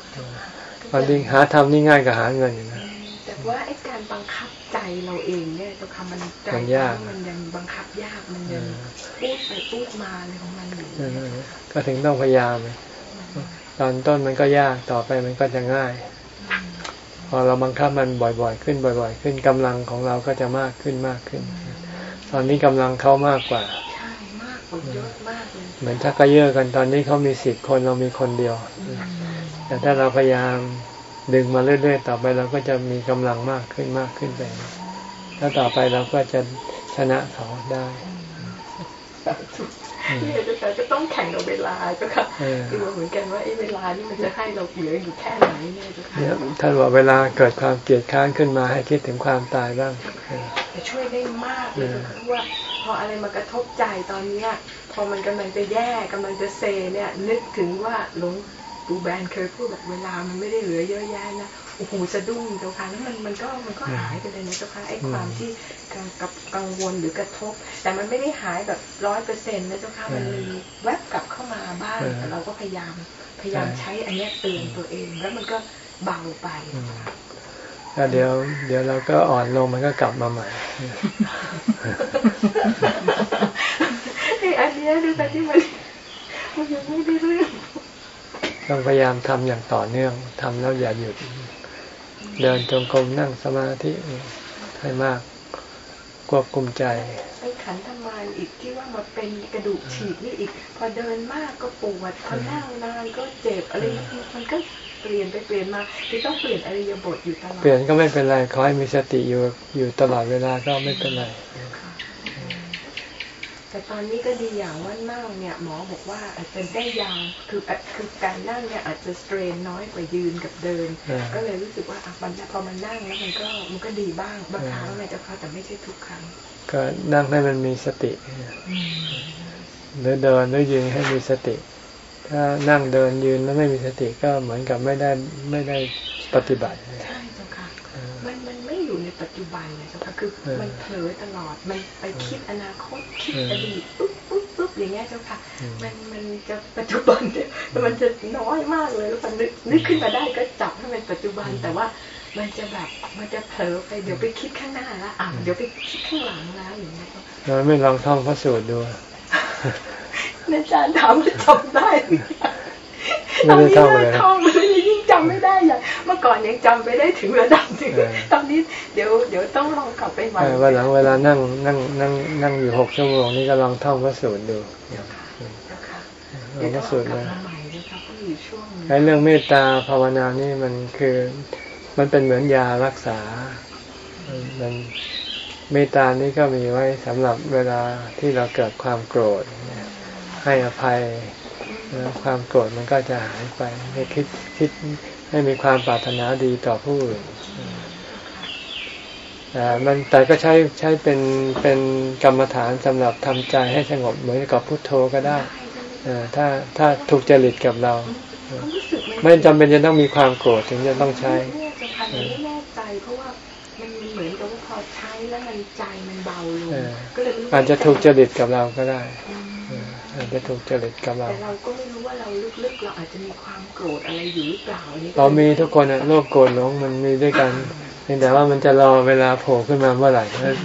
ความจริงหาธรรมนี่ง่ายกว่าหาเงินนะแต่ว่าไอ้การบังคับ ใจเราเองเนี่ยเจ้าค่ะมันใจมันยากมันยังบังคับยากมันยังพูดไปพูดมาอะไรของมันอยู่เออก็ถึงต้องพยายาม ตอนต้นมันก็ยากต่อไปมันก็จะง่าย พอเราบังคับมันบ่อยๆ ขึ้นบ่อย ๆ ขึ้นกำลังของเราก็จะมากขึ้นมากขึ้น ตอนนี้กำลังเขามากกว่าใช่มากกว่าเยอะมากเลยเหมือนถ้ากระเยอะกันตอนนี้เขามีสิบคนเรามีคนเดียวแต่ถ้าเราพยายาม ดึงมาเรื่อยๆ ต่อไปเราก็จะมีกำลังมากขึ้นมากขึ้นไปแล้วต่อไปเราก็จะชนะเขาได้นี่เจ้าค่ะก็ต้องแข่งกับเวลาเจ้าค่ะเออดูเหมือนกันว่าไอ้เวลานี่มันจะให้เราเหลืออยู่แค่ไหนเนี่ยเจ้าค่ะเนี่ยท่านบอกเวลาเกิดความเกลียดค้านขึ้นมาให้คิดถึงความตายบ้างเออแต่ช่วยได้มากเลยเจ้าค่ะเพราะว่าพออะไรมากระทบใจตอนเนี้ยพอมันกำลังจะแย่กำลังจะเซเนี่ย นึกถึงว่าหลวง ปู่แบนเคยพูดแบบเวลามันไม่ได้เหลือเยอะแยะนะโอ้โหสะดุ้งเจ้าค่ะแล้วมันมันก็มันก็หายไปเลยนะเจ้าค่ะไอ้ความที่กังกับกังวลหรือกระทบ แต่มันไม่ได้หายแบบร้อยเปอร์เซ็นต์นะเจ้าค่ะมันมีแวบกลับเข้ามาบ้างแต่เราก็พยายามพยายามใช้อันเนี้ยเตือนตัวเอง แล้วมันก็เบาไปแล้วเดี๋ยวเดี๋ยวเราก็อ่อนลงมันก็กลับมาใหม่ไอ้อันเนี้ยดูแต่ที่มันมันยังไม่ได้เรื่อง ต้องพยายามทำอย่างต่อเนื่องทำแล้วอย่าหยุด เดินจงกรมนั่งสมาธิให้มากควบคุมใจไอ้ขันธมารอีกที่ว่ามาเป็นกระดูกฉีกนี่อีก พอเดินมากก็ปวดพอนั่งนานก็เจ็บอะไรมันก็เปลี่ยนไปเปลี่ยนมาที่ต้องเปลี่ยนอริยบทอยู่ตลอดเปลี่ยนก็ไม่เป็นไรขอให้มีสติอยู่อยู่ตลอดเวลาก็ไม่เป็นไร แต่ตอนนี้ก็ดีอย่างว่านั่งเนี่ยหมอบอกว่าอาจจะได้ยาวคืออะคือการนั่งเนี่ยอาจจะสเตรนน้อยกว่ายืนกับเดินอ่าก็เลยรู้สึกว่าอะมันพอมันนั่งแล้วมันก็มันก็ดีบ้างบางครั้งนะเจ้าค่ะแต่ไม่ใช่ทุกครั้ง ก็นั่งให้มันมีสติหรือเดินหรือยืนให้มีสติ ถ้านั่งเดินยืนแล้วไม่มีสติก็เหมือนกับไม่ได้ไม่ได้ปฏิบัติใช่ ปัจจุบันเลยเจ้าค่ะคือเออมันเผลอตลอดมันไปคิดอนาคตคิดเอออดีตปุ๊บปุ๊บปุ๊บอย่างเงี้ยเจ้าค่ะอืมมันมันจะปัจจุบันเนี่ยมันจะน้อยมากเลยแล้วมันนึกนึกขึ้นมาได้ก็จับให้มันปัจจุบันแต่ว่ามันจะแบบมันจะเผลอไปเดี๋ยวไปคิดข้างหน้าละอะเดี๋ยวไปคิดข้างหลังแล้วอย่างเงี้ยเจ้าค่ะเราไม่ลองท่องพระสูตรดูอาจารย์ถามว่าจำได้หรือยังไม่ได้ท่องเลยนะท่องเล ยยิ่งจำไม่ได้อย่างเมื่อก่อนยังจำไปได้ถึงระดับหนึงเออตอนนี้เดี๋ยวเดี๋ยวต้องลองกลับไปใหม่เออวันหลังเวลานั่งนั่งนั่งนั่งอยู่หกชั่วโมงนี่ก็ลองท่องพระสูตรดูเจ้าค่ะเจ้าค่ะลอเดี๋ยงวพต้อระงสูเอาตรกลับนะมาใหม่นะคะก็อยู่ช่วงหนึ่งไอ้เรื่องเมตตาภาวนานี่มันคือมันเป็นเหมือนยารักษา มันเมตตานี่ก็มีไว้สำหรับเวลาที่เราเกิดความโกรธเนี่ยให้อภัยแล้ว ความโกรธมันก็จะหายไปให้คิดคิดให้มีความปรารถนาดีต่อผู้อื่นแต่มันแต่ก็ใช้ใช้เป็นเป็นกรรมฐานสำหรับทำใจให้สงบเหมือนกับพุทโธก็ได้เออถ้าถ้าถูกจริตกับเราความรู้สึกมันไม่จำเป็นจะต้องมีความโกรธถึงจะต้องใช้เนี่ยเจ้าค่ะยังไม่แน่ใจเพราะว่ามันเหมือนกับว่าพอใช้แล้วมันใจมันเบาลงเออก็เลยไม่รู้อาจจะถูกจริตกับเราก็ได้ อืมเอออาจจะถูกจริตกับเราแต่เราก็ไม่รู้ว่าเราลึกๆเราอาจจะมีความโกรธอะไรอยู่หรือเปล่าอันนี้ก็เรามีทุกคนอะโลภโกรธหลงมันมีด้วยกันเพียงแต่ว่ามันจะรอเวลาโผล่ขึ้นมาเมื่อไหร่เท่านั้น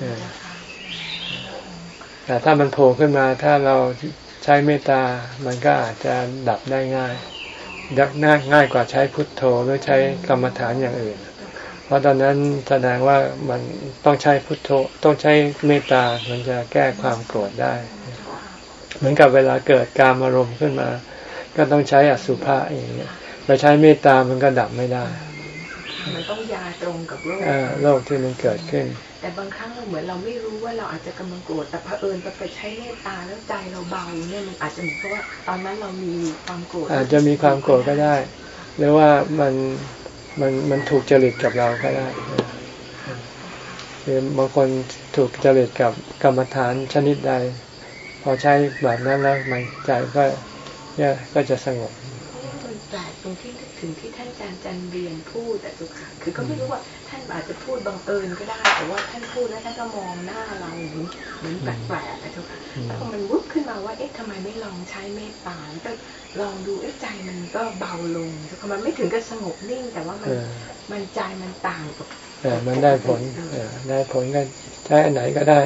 เออแต่ถ้ามันโผล่ขึ้นมาถ้าเราใช้เมตตา มันก็อาจจะดับได้ง่ายดับง่ายง่ายกว่าใช้พุทโธหรือใช้กรรมฐานอย่างอื่น เพราะตอนนั้นแสดงว่ามันต้องใช้พุทโธ ต้องใช้เมตตา มันจะแก้ความโกรธได้ เหมือนกับเวลาเกิดการอารมณ์ขึ้นมา ก็ต้องใช้อสุภะอย่างเงี้ยไปใช้เมตตามันก็ดับไม่ได้ มันต้องยาตรงกับโรคเอ่อโรคที่มันเกิดขึ้น แต่บางครั้งเราเหมือนเราไม่รู้ว่าเราอาจจะกำลังโกรธแต่เผอิญไปใช้เมตตาแล้วใจเราเบาเนี่ยมันอาจจะเหมือนเพราะว่าตอนนั้นเรามีความโกรธอาจจะมีความโกรธก็ได้ หรือว่ามันมันมันถูกจริตกับเราก็ได้คือบางคนถูกจริตกับกรรมฐานชนิดใด พอใช้แบบนั้นแล้วมันใจก็เนี่ยก็จะสงบมันแปลกตรงที่นึกถึงถึงที่ท่านอาจารย์จันเรียนพูดแต่เจ้าค่ะคือก็ไม่รู้ว่าท่านอาจจะพูดบังเอิญก็ได้ แต่ว่าท่านพูดแล้วท่านก็มองหน้าเราเหมือนเหมือนแปลกๆนะเจ้าค่ะแล้วพอมันวุบขึ้นมาว่าเอ๊ะทำไมไม่ลองใช้เมตตาแล้วก็ลองดูเอ๊ะใจมันก็เบาลงเจ้าค่ะมันไม่ถึงกับสงบนิ่ง แต่ว่ามันเออมันใจมันต่างกับเออมันได้ผลเออได้ผลก็ใช้อันไหนก็ได้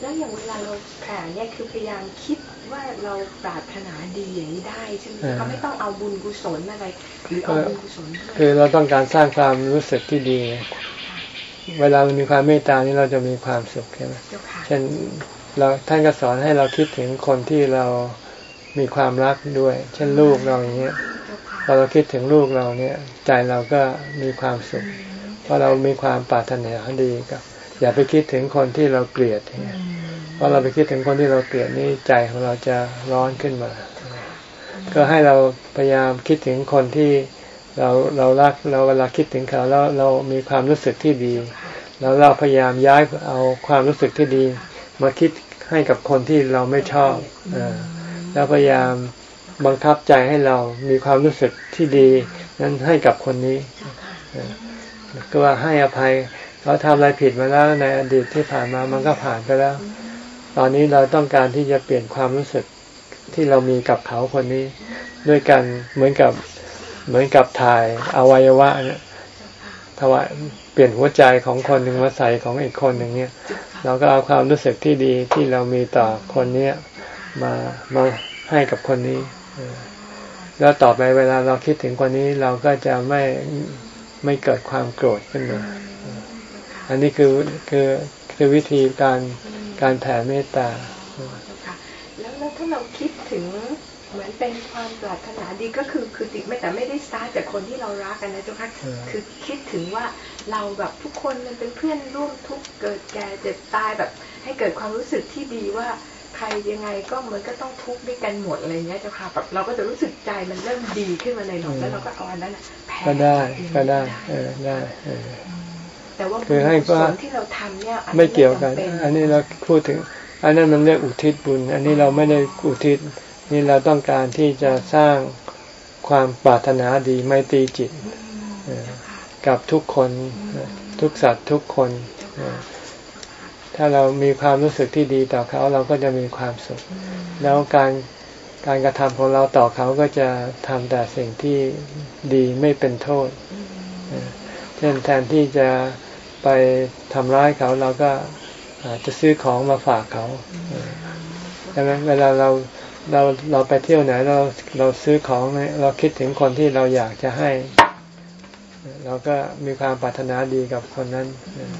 แล้วอย่างเวลาเราแผ่เนี่ยคือพยายามคิดว่าเราปรารถนาดีอย่างนี้ได้ใช่ไหมอ่าก็ไม่ต้องเอาบุญกุศลอะไรหรือเอาบุญกุศลด้วยคือเราต้องการสร้างความรู้สึกที่ดี เวลาเรามีความเมตตานี่เราจะมีความสุขใช่ไหมเจ้าค่ะเช่นเราท่านก็สอนให้เราคิดถึงคนที่เรามีความรักด้วย เช่นลูกเราอย่างเงี้ยเจ้าค่ะพอเราคิดถึงลูกเราเนี่ย ใจเราก็มีความสุขเพราะเรามีความปรารถนาดีกับ อย่าไปคิดถึงคนที่เราเกลียดเพราะเราไปคิดถึงคนที่เราเกลียดนี่ใจของเราจะร้อนขึ้นมา ก็ให้เราพยายามคิดถึงคนที่เราเรารักเราเวลาคิดถึงเขาแล้วเรามีความรู้สึกที่ดี แล้วเราพยายามย้ายเอาความรู้สึกที่ดี มาคิดให้กับคนที่เราไม่ชอบอาแล้วพยายามบังคับใจให้เรามีความรู้สึกที่ดี นั้นให้กับคนนี้ก็ว่าให้อภัย เขาทำอะไรผิดมาแล้วในอดีตที่ผ่านมามันก็ผ่านไปแล้ว ตอนนี้เราต้องการที่จะเปลี่ยนความรู้สึกที่เรามีกับเขาคนนี้ ด้วยกันเหมือนกับเหมือนกับถ่ายอวัยวะเนี่ยถวายเปลี่ยนหัวใจของคนหนึ่งมาใส่ของอีกคนหนึ่งเนี่ย เราก็เอาความรู้สึกที่ดีที่เรามีต่อคนเนี้ยมามาให้กับคนนี้แล้วต่อไปเวลาเราคิดถึงคนนี้เราก็จะไม่ไม่เกิดความโกรธขึ้นมา อออันนี้คือคือคือวิธีการการแผ่เมตตาเจ้าค่ะแล้วแล้วถ้าเราคิดถึงเหมือนเป็นความปรารถนาดีก็คือคือติไม่แต่ไม่ได้สตาร์ทจากคนที่เรารักกันนะเจ้าค่ะเออคือคิดถึงว่าเราแบบทุกคนมันเป็นเพื่อนร่วมทุกข์เกิดแก่เจ็บตายแบบ ให้เกิดความรู้สึกที่ดีว่าใครยังไงก็เหมือนก็ต้องทุกข์ด้วยกันหมดอะไรเงี้ยเจ้าค่ะแบบเราก็จะรู้สึกใจมันเริ่มดีขึ้นมาในหนอยแล้วเราก็เอาอันนั้นน่ะแผ่ก็ได้อย่างนี้ก็ได้ เออได้เออ แต่ว่าคือให้บุญว่ากุศลที่เราทำเนี่ยอาจจะไม่เกี่ยวกันจำป็อันนี้เราพูดถึง อันนั้นมันเรียกอุทิศบุญ อันนี้เราไม่ได้อุทิศ นี่เราต้องการที่จะสร้างความปรารถนาดีไมตรีจิตเออกับทุกคนเออทุกสัตว์ทุกคนเออถ้าเรามีความรู้สึกที่ดีต่อเขาเราก็จะมีความสุข แล้วการการกระทำของเราต่อเขาก็จะทำแต่สิ่งที่ดีไม่เป็นโทษเออเช่นแทนที่จะ ไปทำร้ายเขาเราก็อาจจะซื้อของมาฝากเขาเออใช่ไหมเวลาเราเราเราไปเที่ยวไหนเราเราซื้อของเนี่ยเราคิดถึงคนที่เราอยากจะให้ เราก็มีความปรารถนาดีกับคนนั้นเออ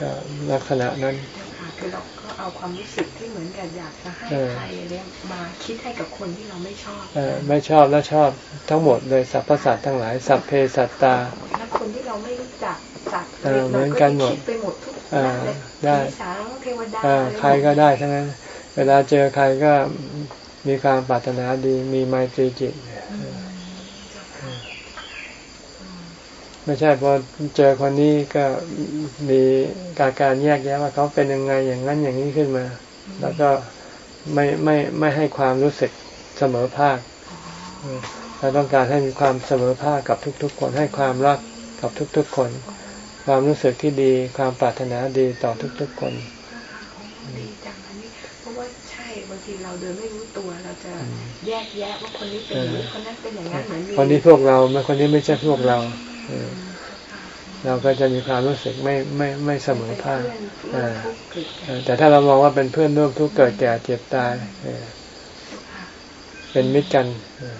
ก็ลักษณะนั้นค่ะคือเราก็เอาความรู้สึกที่เหมือนกับอยากจะให้เออใครเนี่ยมาคิดให้กับคนที่เราไม่ชอบเออไม่ชอบแล้วชอบทั้งหมดเลยสรรพสัตว์ทั้งหลายสัพเพสัตตาและคนที่เราไม่รู้จัก สัตว์เออเหมือนกันหมดเราก็จะคิดไปหมดทุกเออเลยได้ผีสางเทวดาเออใครก็ได้ทั้งนั้น เวลาเจอใครก็มีความปรารถนาดีมีไมตรีจิตไม่ใช่พอเจอคนนี้ก็มีการการแยกแยะว่าเขาเป็นยังไงอย่างนั้นอย่างนี้ขึ้นมา แล้วก็ไม่ไม่ไม่ให้ความรู้สึกเสมอภาคเออเราต้องการให้มีความเสมอภาคกับทุก ๆ คนให้ความรักกับทุก ๆ คน ความรู้สึกที่ดีความปรารถนาดีต่อทุกๆคนดีจังอันนี้เพราะว่าใช่บางทีเราเดินไม่รู้ตัวเราจะแยกแยะว่าคนนี้เป็นอย่างนี้คนนั้นเป็นอย่างนั้นเหมือนมีคนที่พวกเราไม่คนที่ไม่ใช่พวกเราเออเราก็จะมีความรู้สึกไม่ไม่ไม่เสมอภาคเพื่อนร่วมทุกข์เกิดแก่เออแต่ถ้าเรามองว่าเป็นเพื่อนร่วมทุกข์เกิดแก่เจ็บตายเออเป็นมิตรกันเออ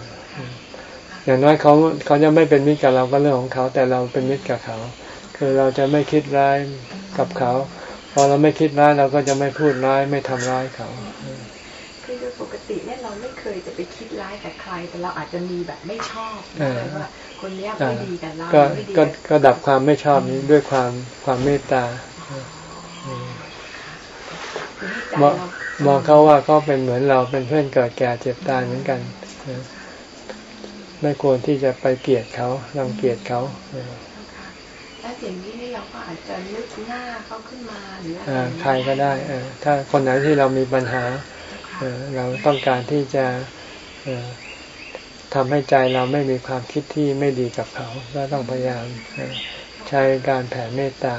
อย่างน้อยเขาเขาจะไม่เป็นมิตรกับเราก็เรื่องของเขา แต่เราเป็นมิตรกับเขา คือเราจะไม่คิดร้ายกับเขา พอเราไม่คิดร้ายเราก็จะไม่พูดร้ายไม่ทำร้ายเขา คือโดยปกติเนี่ยเราไม่เคยจะไปคิดร้ายกับใคร แต่เราอาจจะมีแบบไม่ชอบเออว่าคนเนี้ยไม่ดีกับเราก็ไม่ดีก็กับก็ดับความไม่ชอบนี้ด้วยความความเมตตาคือให้ใจมองเรามองเขาว่าเขาเป็นเหมือนเราเป็นเพื่อนเกิดแก่เจ็บตายเหมือนกันเออไม่ควรที่จะไปเกลียดเขารังเกียจเขา เออแล้วอย่างนี้นี่เราก็อาจจะนึกหน้าเขาขึ้นมาหรืออะไรอ่าใครก็ได้เออถ้าคนไหนที่เรามีปัญหาเออเราต้องการที่จะเออททำให้ใจเราไม่มีความคิดที่ไม่ดีกับเขาเราต้องพยายามใช้การแผ่เมตตา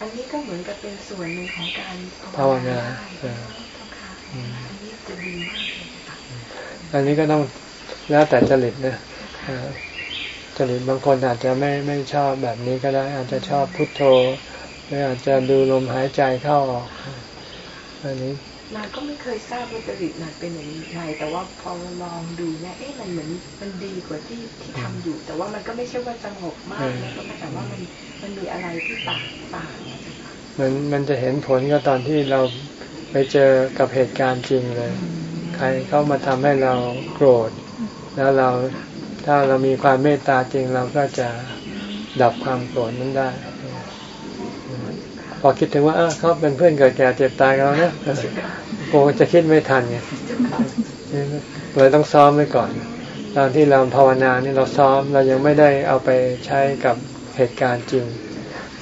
อันนี้ก็เหมือนกับเป็นส่วนหนึ่งของการภาวนาเจ้าค่ะอันนี้จะดีมากเลยค่ะอันนี้ก็ต้องแล้วแต่จริตนะอ่า จริตบางคนอาจจะไม่ไม่ชอบแบบนี้ก็ได้ อาจจะชอบพุทโธหรืออาจจะดูลมหายใจเข้าออกอันนี้นานก็ไม่เคยทราบว่าจริตนานเป็นอย่างไรแต่ว่าพอลองดูเนี่ยเอ๊ะมันเหมือนมันดีกว่าที่ที่ทำอยู่ แต่ว่ามันก็ไม่ใช่ว่าสงบมากนะแต่ว่ามันมันมีอะไรที่ต่างต่างนะเจ้าค่ะมันมันจะเห็นผลก็ตอนที่เราไปเจอกับเหตุการณ์จริงเลย ใครเข้ามาทำให้เราโกรธ แล้วเรา ถ้าเรามีความเมตตาจริงเราก็จะดับความโกรธนั้นได้ พอคิดถึงว่าเขาเป็นเพื่อนเกิดแก่เจ็บตายกันแล้วเนี่ยโกจะคิดไม่ทันไงเลยต้องซ้อมไว้ก่อน ตอนที่เราภาวนานี่เราซ้อมเรายังไม่ได้เอาไปใช้กับเหตุการณ์จริง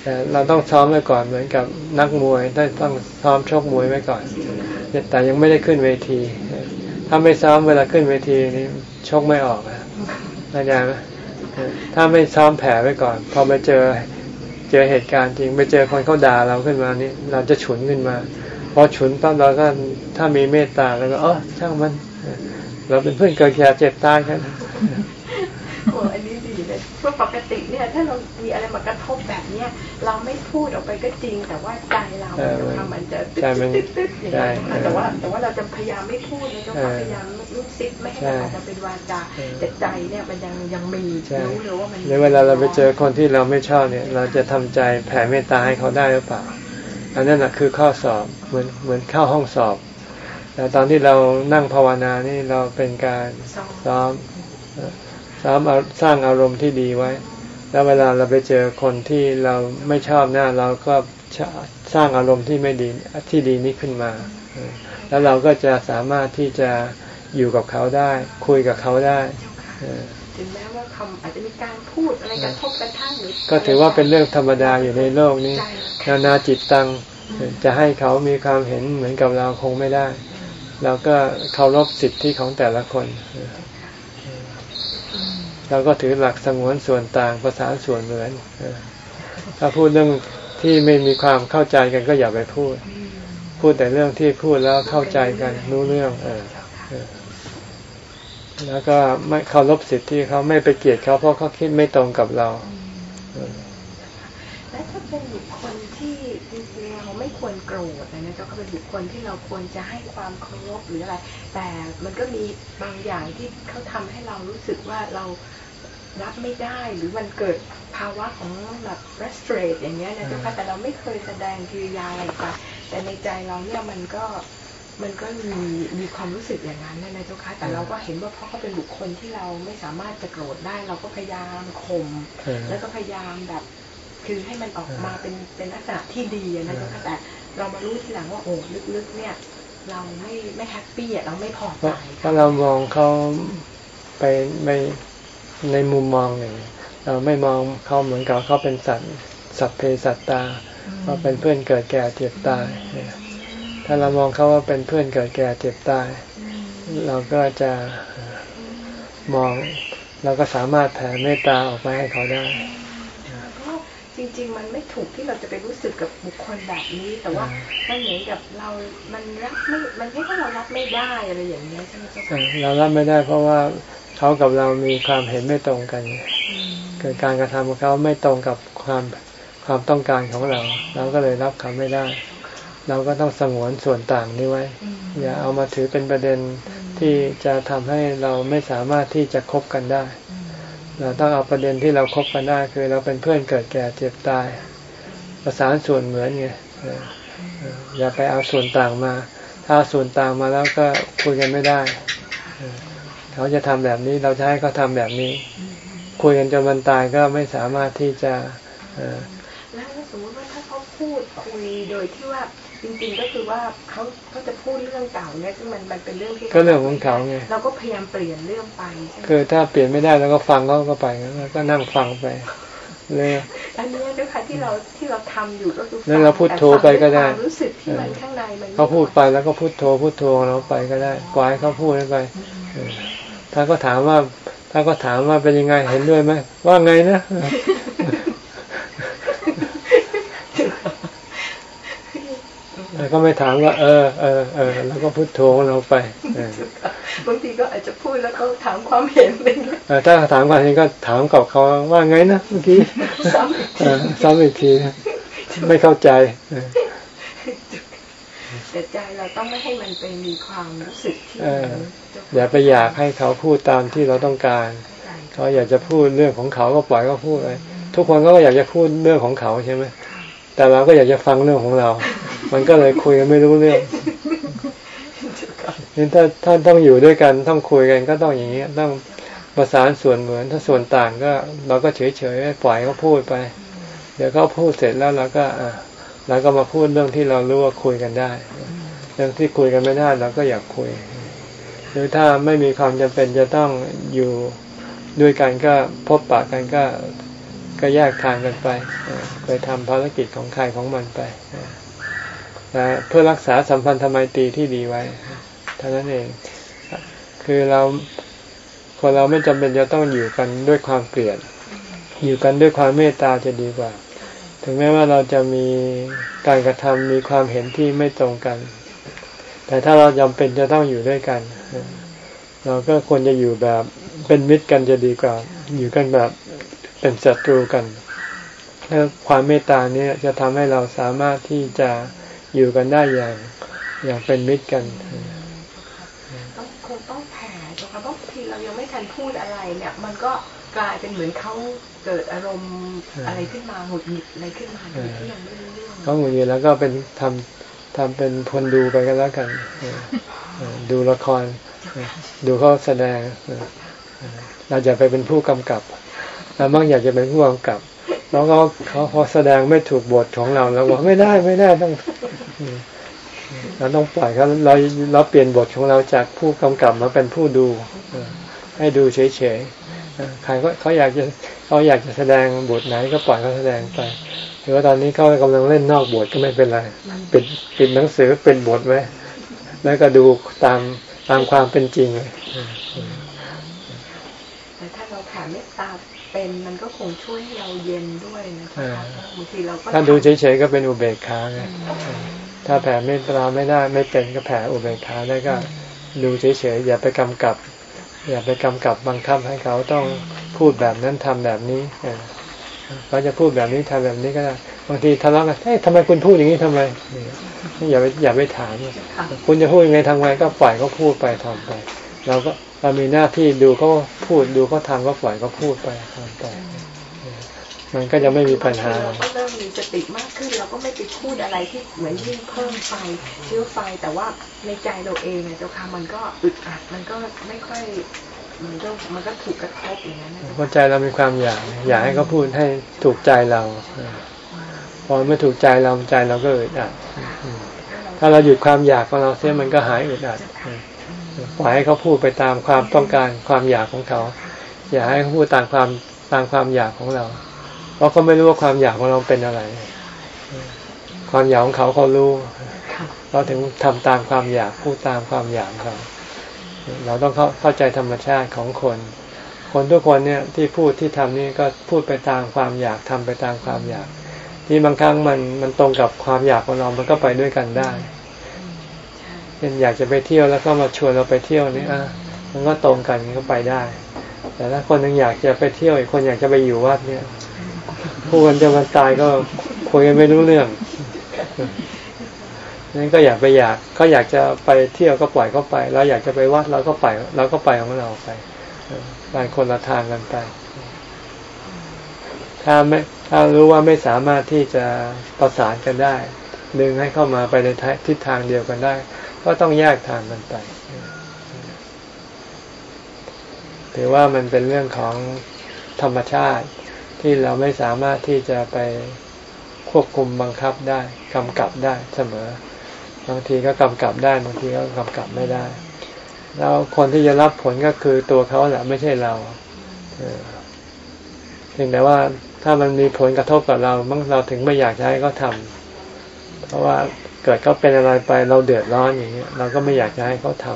แต่เราต้องซ้อมไว้ก่อนเหมือนกับนักมวยได้ต้องซ้อมชกมวยไว้ก่อนแต่ยังไม่ได้ขึ้นเวที ถ้าไม่ซ้อมเวลาขึ้นเวทีนี่ชกไม่ออกนะ เข้าใจไหมถ้าไม่ซ้อมแผลไว้ก่อน พอไปเจอเจอเหตุการณ์จริงไปเจอคนเขาด่าเราขึ้นมานี่เราจะฉุนขึ้นมาพอฉุนปั๊บเราก็ถ้ามีเมตตาแล้วก็เออช่างมัน เราเป็นเพื่อนเกิดแก่เจ็บตายกัน โอ้อันนี้ดีเลยเพราะปกติเนี่ย ถ้าเรามีอะไรมากระทบแบบเนี้ยเราไม่พูดออกไปก็จริง แต่ว่าใจเราเออทำมันจะตึ๊ใช่มันดตึ๊ดตึ๊ดอย่างใช่เงี้ยแต่ว่าแต่ว่าเราจะพยายามไม่พูดเลยเจ้าค่ะพยายามลุกซิดไม่ให้มันออกมาเป็นวาจาแต่ใจเนี่ยมันยังยังมีใช่รู้เลยว่ามันหรือเวลาเราไปเจอคนที่เราไม่ชอบเนี่ย เราจะทำใจแผ่เมตตาให้เขาได้หรือเปล่า อันนั้นนะคือข้อสอบเหมือนเหมือนเข้าห้องสอบแต่ตอนที่เรานั่งภาวนานี่เราเป็นการซ้อม เอ่อซ้อมเอาสร้างอารมณ์ที่ดีไว้ แล้วเวลาเราไปเจอคนที่เราไม่ชอบหน้าเราก็สร้างอารมณ์ที่ไม่ดีที่ดีนี้ขึ้นมาเออแล้วเราก็จะสามารถที่จะอยู่กับเขาได้ คุยกับเขาได้เออถึงแม้ว่าคำอาจจะมีการพูดอะไรกระทบกระทั่งหรือก็ถือว่าเป็นเรื่องธรรมดาอยู่ในโลกนี้ใจนานาจิตตังจะให้เขามีความเห็นเหมือนกับเราคงไม่ได้ เราก็เคารพสิทธิของแต่ละคน เราก็ถือหลักสงวนส่วนต่างภาษาส่วนเหมือนถ้าพูดเรื่องที่ไม่มีความเข้าใจกันก็อย่าไปพูด พูดแต่เรื่องที่พูดแล้วเข้าใจกันรู้เรื่อง เออแล้วก็ไม่เคารพสิทธิเขาไม่ไปเกลียดเขาเพราะเขาคิดไม่ตรงกับเราและถ้าเป็นบุคคลที่จริงๆเราไม่ควรโกรธนะเจ้าก็เป็นบุคคลที่เราควรจะให้ความเคารพหรืออะไร แต่มันก็มีบางอย่างที่เขาทำให้เรารู้สึกว่าเรา รับไม่ได้หรือมันเกิดภาวะของแบบ frustrate อย่างเงี้ยนะเจ้าค่ะแต่เราไม่เคยแสดงกิริยาอะไรไปแต่ในใจเราเนี่ยมันก็มันก็มีมีความรู้สึกอย่างนั้นนะนะเจ้าค่ะแต่เราก็เห็นว่าเพราะเขาเป็นบุคคลที่เราไม่สามารถจะโกรธได้ เราก็พยายามข่มเออแล้วก็พยายามแบบ คือให้มันออกมาเป็นเป็นลักษณะที่ดีอะนะเจ้าค่ะแต่เรามารู้ทีหลังว่าโอ้ลึกๆเนี่ย เราไม่ไม่ happy อะเราไม่พอเพใจราะเพราะเรามองเขาไปใน ในมุมมองหนึ่งเราไม่มองเขาเหมือนกับเขาเป็นสัตว์สัตว์เพศสัตตาว่าเป็นเพื่อนเกิดแก่เจ็บตายเนี่ยถ้าเรามองเขาว่าเป็นเพื่อนเกิดแก่เจ็บตาย เราก็จะมองเราก็สามารถแผ่เมตตาออกมาให้เขาได้ก็จริง ๆ มันไม่ถูกที่เราจะไปรู้สึกกับบุคคลแบบนี้ แต่ว่ามันเหมือนกับเรา มันรับไม่ มันไม่ใช่ว่าเรารับไม่ได้อะไรอย่างเงี้ยใช่ไหมเจ้าค่ะเรารับไม่ได้เพราะว่า เขากับเรามีความเห็นไม่ตรงกันเกิดการกระทำของเขาไม่ตรงกับความความต้องการของเรา เราก็เลยรับเขาไม่ได้ เราก็ต้องสงวนส่วนต่างนี้ไว้ อย่าเอามาถือเป็นประเด็นที่จะทำให้เราไม่สามารถที่จะคบกันได้ เราต้องเอาประเด็นที่เราคบกันได้ คือเราเป็นเพื่อนเกิดแก่เจ็บตาย ประสานส่วนเหมือนไงออเอย่าไปเอาส่วนต่างมา ถ้าเอาส่วนต่างมาแล้วก็คุยกันไม่ได้ เขาจะทำแบบนี้เราจะให้เขาทำแบบนี้ คุยกันจนวันตายก็ไม่สามารถที่จะเอ่อแล้วสมมติว่าถ้าเขาพูดคุยโดยที่ว่าจริงๆก็คือว่าเขาเขาจะพูดเรื่องเก่าเนี่ยซึ่งมันมันเป็นเรื่องที่ก็เรื่องของเขาไงเราก็พยายามเปลี่ยนเรื่องไปใช่ไหมคือถ้าเปลี่ยนไม่ได้เราก็ฟังเขาก็ไปแล้วก็นั่งฟังไปเลยอันเนี้ยด้วยค่ะที่เราที่เราทำอยู่ก็คือแล้วเราพูดโทรไปก็ได้แต่ฟังวยความรู้สึกที่มันข้างในมันเขาพูดไปแล้วก็พูดโทรพูดโทรเราไปก็ได้ปล่อยให้เขาพูดไปเออ ถ้าก็ถามว่า ถ้าก็ถามว่าเป็นยังไงเห็นด้วยไหมว่าไงนะแล้วก็ไม่ถามว่าเออเออเออแล้วก็พุทโธของเราไปเออบางทีก็อาจจะพูดแล้วก็ถามความเห็นอะไรเงี้ยเออถ้าถามความเห็นก็ถามกับเขาว่าไงนะเมื่อกี้ซ้ำอีกเอทีอซ้ำอีกทีไม่เข้าใจเออ แต่ใจเราต้องไม่ให้มันไปมีความรู้สึกที่เอออย่าไปอยากให้เขาพูดตามที่เราต้องการเขาอยากจะพูดเรื่องของเขาก็ปล่อยเขาพูดไปทุกคนก็อยากจะพูดเรื่องของเขาใช่ไหมแต่เราก็อยากจะฟังเรื่องของเรา มันก็เลยคุยกันไม่รู้เรื่องนี่ถ้าถ้าต้องอยู่ด้วยกันต้องคุยกันก็ต้องอย่างนี้ต้องประสานส่วนเหมือนถ้าส่วนต่างก็ เราก็เฉยเฉยๆปล่อยเขาพูดไป เดี๋ยวเขาพูดเสร็จแล้วเราก็อะเราก็มาพูดเรื่องที่เรารู้ว่าคุยกันได้ เรื่องที่คุยกันไม่ได้เราก็อยากคุย หรือถ้าไม่มีความจำเป็นจะต้องอยู่ด้วยกันก็พบปะกันก็ก็แยกทางกันไป ไปทำภารกิจของใครของมันไปแต่เพื่อรักษาสัมพันธไมตรีที่ดีไว้เท่านั้นเอง คือเราคนเราไม่จำเป็นจะต้องอยู่กันด้วยความเกลียด อยู่กันด้วยความเมตตาจะดีกว่า ถึงแม้ว่าเราจะมีการกระทำมีความเห็นที่ไม่ตรงกัน แต่ถ้าเราจำเป็นจะต้องอยู่ด้วยกัน เราก็ควรจะอยู่แบบเป็นมิตรกันจะดีกว่า อยู่กันแบบเป็นศัตรูกันแล้วความเมตตานี้จะทำให้เราสามารถที่จะอยู่กันได้อย่างอย่างเป็นมิตรกันต้องคงต้องแผ่เจ้าค่ะเพราะบางทีเรายังไม่ทันพูดอะไรเนี่ย มันก็กลายเป็นเหมือนเขาเกิดอารมณ์อะไรขึ้นมาหงุดหงิดอะไรขึ้นมาโดยที่ยังไม่รู้เรื่องเขาหงุดหงิดแล้วก็เป็นทำ ทำเป็นคนดูไปกันแล้วกัน ดูละคร ดูเขาแสดงเออเออเราจะไปเป็นผู้กำกับ เราบางอยากจะเป็นผู้กำกับ แล้วก็เขาพอแสดงไม่ถูกบทของเราแล้วบอกไม่ได้ไม่ได้ต้องเราต้องปล่อยเขาเราเราเปลี่ยนบทของเราจากผู้กำกับมาเป็นผู้ดูให้ดูเฉยๆใครก็เขาอยากจะเขาอยากจะแสดงบทไหนก็ปล่อยเขาแสดงไป หรือว่าตอนนี้เขากำลังเล่นนอกบทก็ไม่เป็นไรปิดปิดหนังสือเป็นบทไว้แล้วก็ดูตามตามความเป็นจริงเลยแต่ถ้าเราแผ่เมตตาเป็นมันก็คงช่วยให้เราเย็นด้วยนะเจ้าค่ะบางทีเราก็ถ้าดูเฉยๆก็เป็นอุเบกขาไงถ้าแผ่เมตตาไม่ได้ไม่เป็นก็แผ่อุเบกขาได้ก็ดูเฉยๆอย่าไปกำกับ อย่าไปกำกับบังคับให้เขาต้องพูดแบบนั้นทำแบบนี้ เออเขาจะพูดแบบนี้ทำแบบนี้ก็ได้บางทีทะเลาะกันเฮ้ยทำไมคุณพูดอย่างนี้ทำไมอย่าไปอย่าไปถามคุณจะพูดยังไงทำไงก็ปล่อยเขาพูดไปทำไปเราก็เรามีหน้าที่ดูเขาพูดดูเขาทำก็ปล่อยเขาพูดไปทำไปมันก็จะไม่มีปัญหาเราก็เริ่มมีสติมากขึ้นเราก็ไม่ไปพูดอะไรที่เหมือนยิ่งเพิ่มไฟเชื้อไฟแต่ว่าในใจเราเองเนี่ยเจ้าค่ะมันก็อึดอัดมันก็ไม่ค่อย มันก็มันก็ถูกกระทบอย่างนั้นนะเจ้าเพราะค่ะใจเรามีความอยาก อยากให้เขาพูดให้ถูกใจเราเออพอไม่ถูกใจเราใจเราก็อึดอัดอืมถ้าเราหยุดความอยากของเราเสียมันก็หายอึดอัดเออปล่อยให้เขาพูดไปตามความต้องการความอยากของเขา อย่าให้เขาพูดตามความตามความอยากของเรา เพราะเขาไม่รู้ว่าความอยากของเราเป็นอะไร ความอยากของเขาเขารู้เราถึงทำตามความอยากพูดตามความอยากของเขา เราต้องเข้าเข้าใจธรรมชาติของคน คนทุกคนเนี่ยที่พูดที่ทำนี่ก็พูดไปตามความอยากทำไปตามความอยาก ที่บางครั้งมันมันตรงกับความอยากของเรา มันก็ไปด้วยกันได้เช่นอยากจะไปเที่ยวแล้วก็มาชวนเราไปเที่ยวนี่อะมันก็ตรงกันก็ไปได้ แต่ถ้าคนหนึงอยากจะไปเที่ยวอีกคนอยากจะไปอยู่วัดเนี่ยพูดกันจะมันตายก็คุยกันไม่รู้เรื่อง นั้นก็อยากไปอยากเขาอยากจะไปเที่ยวก็ปล่อยเขาไป เราอยากจะไปวัดเราก็ไปเราก็ไปของเราไปเออไปคนละทางกันไป ถ้าไม่ถ้ารู้ว่าไม่สามารถที่จะประสานกันได้ ดึงให้เข้ามาไปในทิศทางเดียวกันได้ ก็ต้องแยกทางกันไปถือว่ามันเป็นเรื่องของธรรมชาติที่เราไม่สามารถที่จะไปควบคุมบังคับได้กำกับได้เสมอ บางทีก็กำกับได้บางทีก็กำกับไม่ได้ แล้วคนที่จะรับผลก็คือตัวเขาแหละไม่ใช่เราเพียงแต่ว่าถ้ามันมีผลกระทบกับเราบ้างเราถึงไม่อยากจะให้เขาทำเพราะว่าเกิดเขาเป็นอะไรไปเราเดือดร้อนอย่างเงี้ยเราก็ไม่อยากจะให้เขาท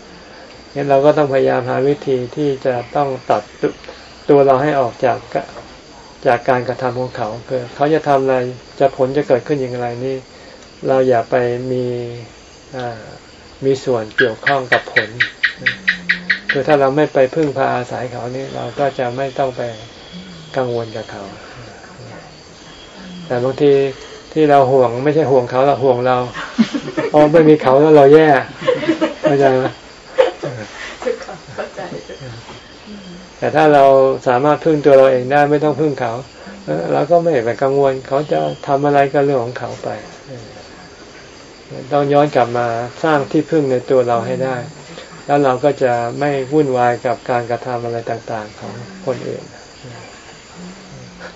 ำงั้นเราก็ต้องพยายามหาวิธีที่จะต้องตัดตัวเราให้ออกจากจากการกระทำของเขาเกิดเขาจะทำอะไรจะผลจะเกิดขึ้นอย่างไรนี่ เราอย่าไปมีมีส่วนเกี่ยวข้องกับผล คือถ้าเราไม่ไปพึ่งพาอาศัยเขานี่เราก็จะไม่ต้องไปกังวลกับเขา แต่บางทีที่เราห่วงไม่ใช่ห่วงเขาเราห่วงเราพอไม่มีเขาแล้วเราแย่เข้าใจไหมแต่ถ้าเราสามารถพึ่งตัวเราเองได้ไม่ต้องพึ่งเขาเราก็ไม่ไปกังวลเขาจะทำอะไรก็เรื่องของเขาไป ต้องย้อนกลับมาสร้างที่พึ่งในตัวเราให้ได้ แล้วเราก็จะไม่วุ่นวายกับการกระทำอะไรต่าง ๆ ของคนอื่น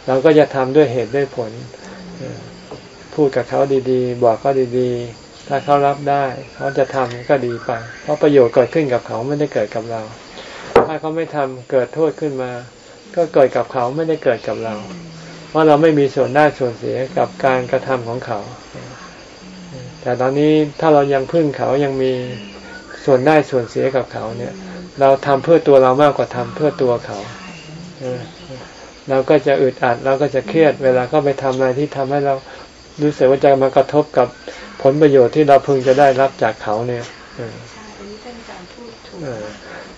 เราก็จะทำด้วยเหตุด้วยผล พูดกับเขาดีๆ บอกเขาดีๆ ถ้าเขารับได้ เขาจะทำก็ดีไป เพราะประโยชน์เกิดขึ้นกับเขาไม่ได้เกิดกับเรา ถ้าเขาไม่ทำเกิดโทษขึ้นมา ก็เกิดกับเขาไม่ได้เกิดกับเรา เพราะเราไม่มีส่วนได้ส่วนเสียกับการกระทำของเขา แต่ตอนนี้ถ้าเรายังพึ่งเขายังมีส่วนได้ส่วนเสียกับเขาเนี่ย เราทำเพื่อตัวเรามากกว่าทำเพื่อตัวเขาเราก็จะอึดอัดเราก็จะเครียดเวลาก็ไปทำอะไรที่ทำให้เรารู้สึกว่าจะมากระทบกับผลประโยชน์ที่เราพึงจะได้รับจากเขาเนี่ย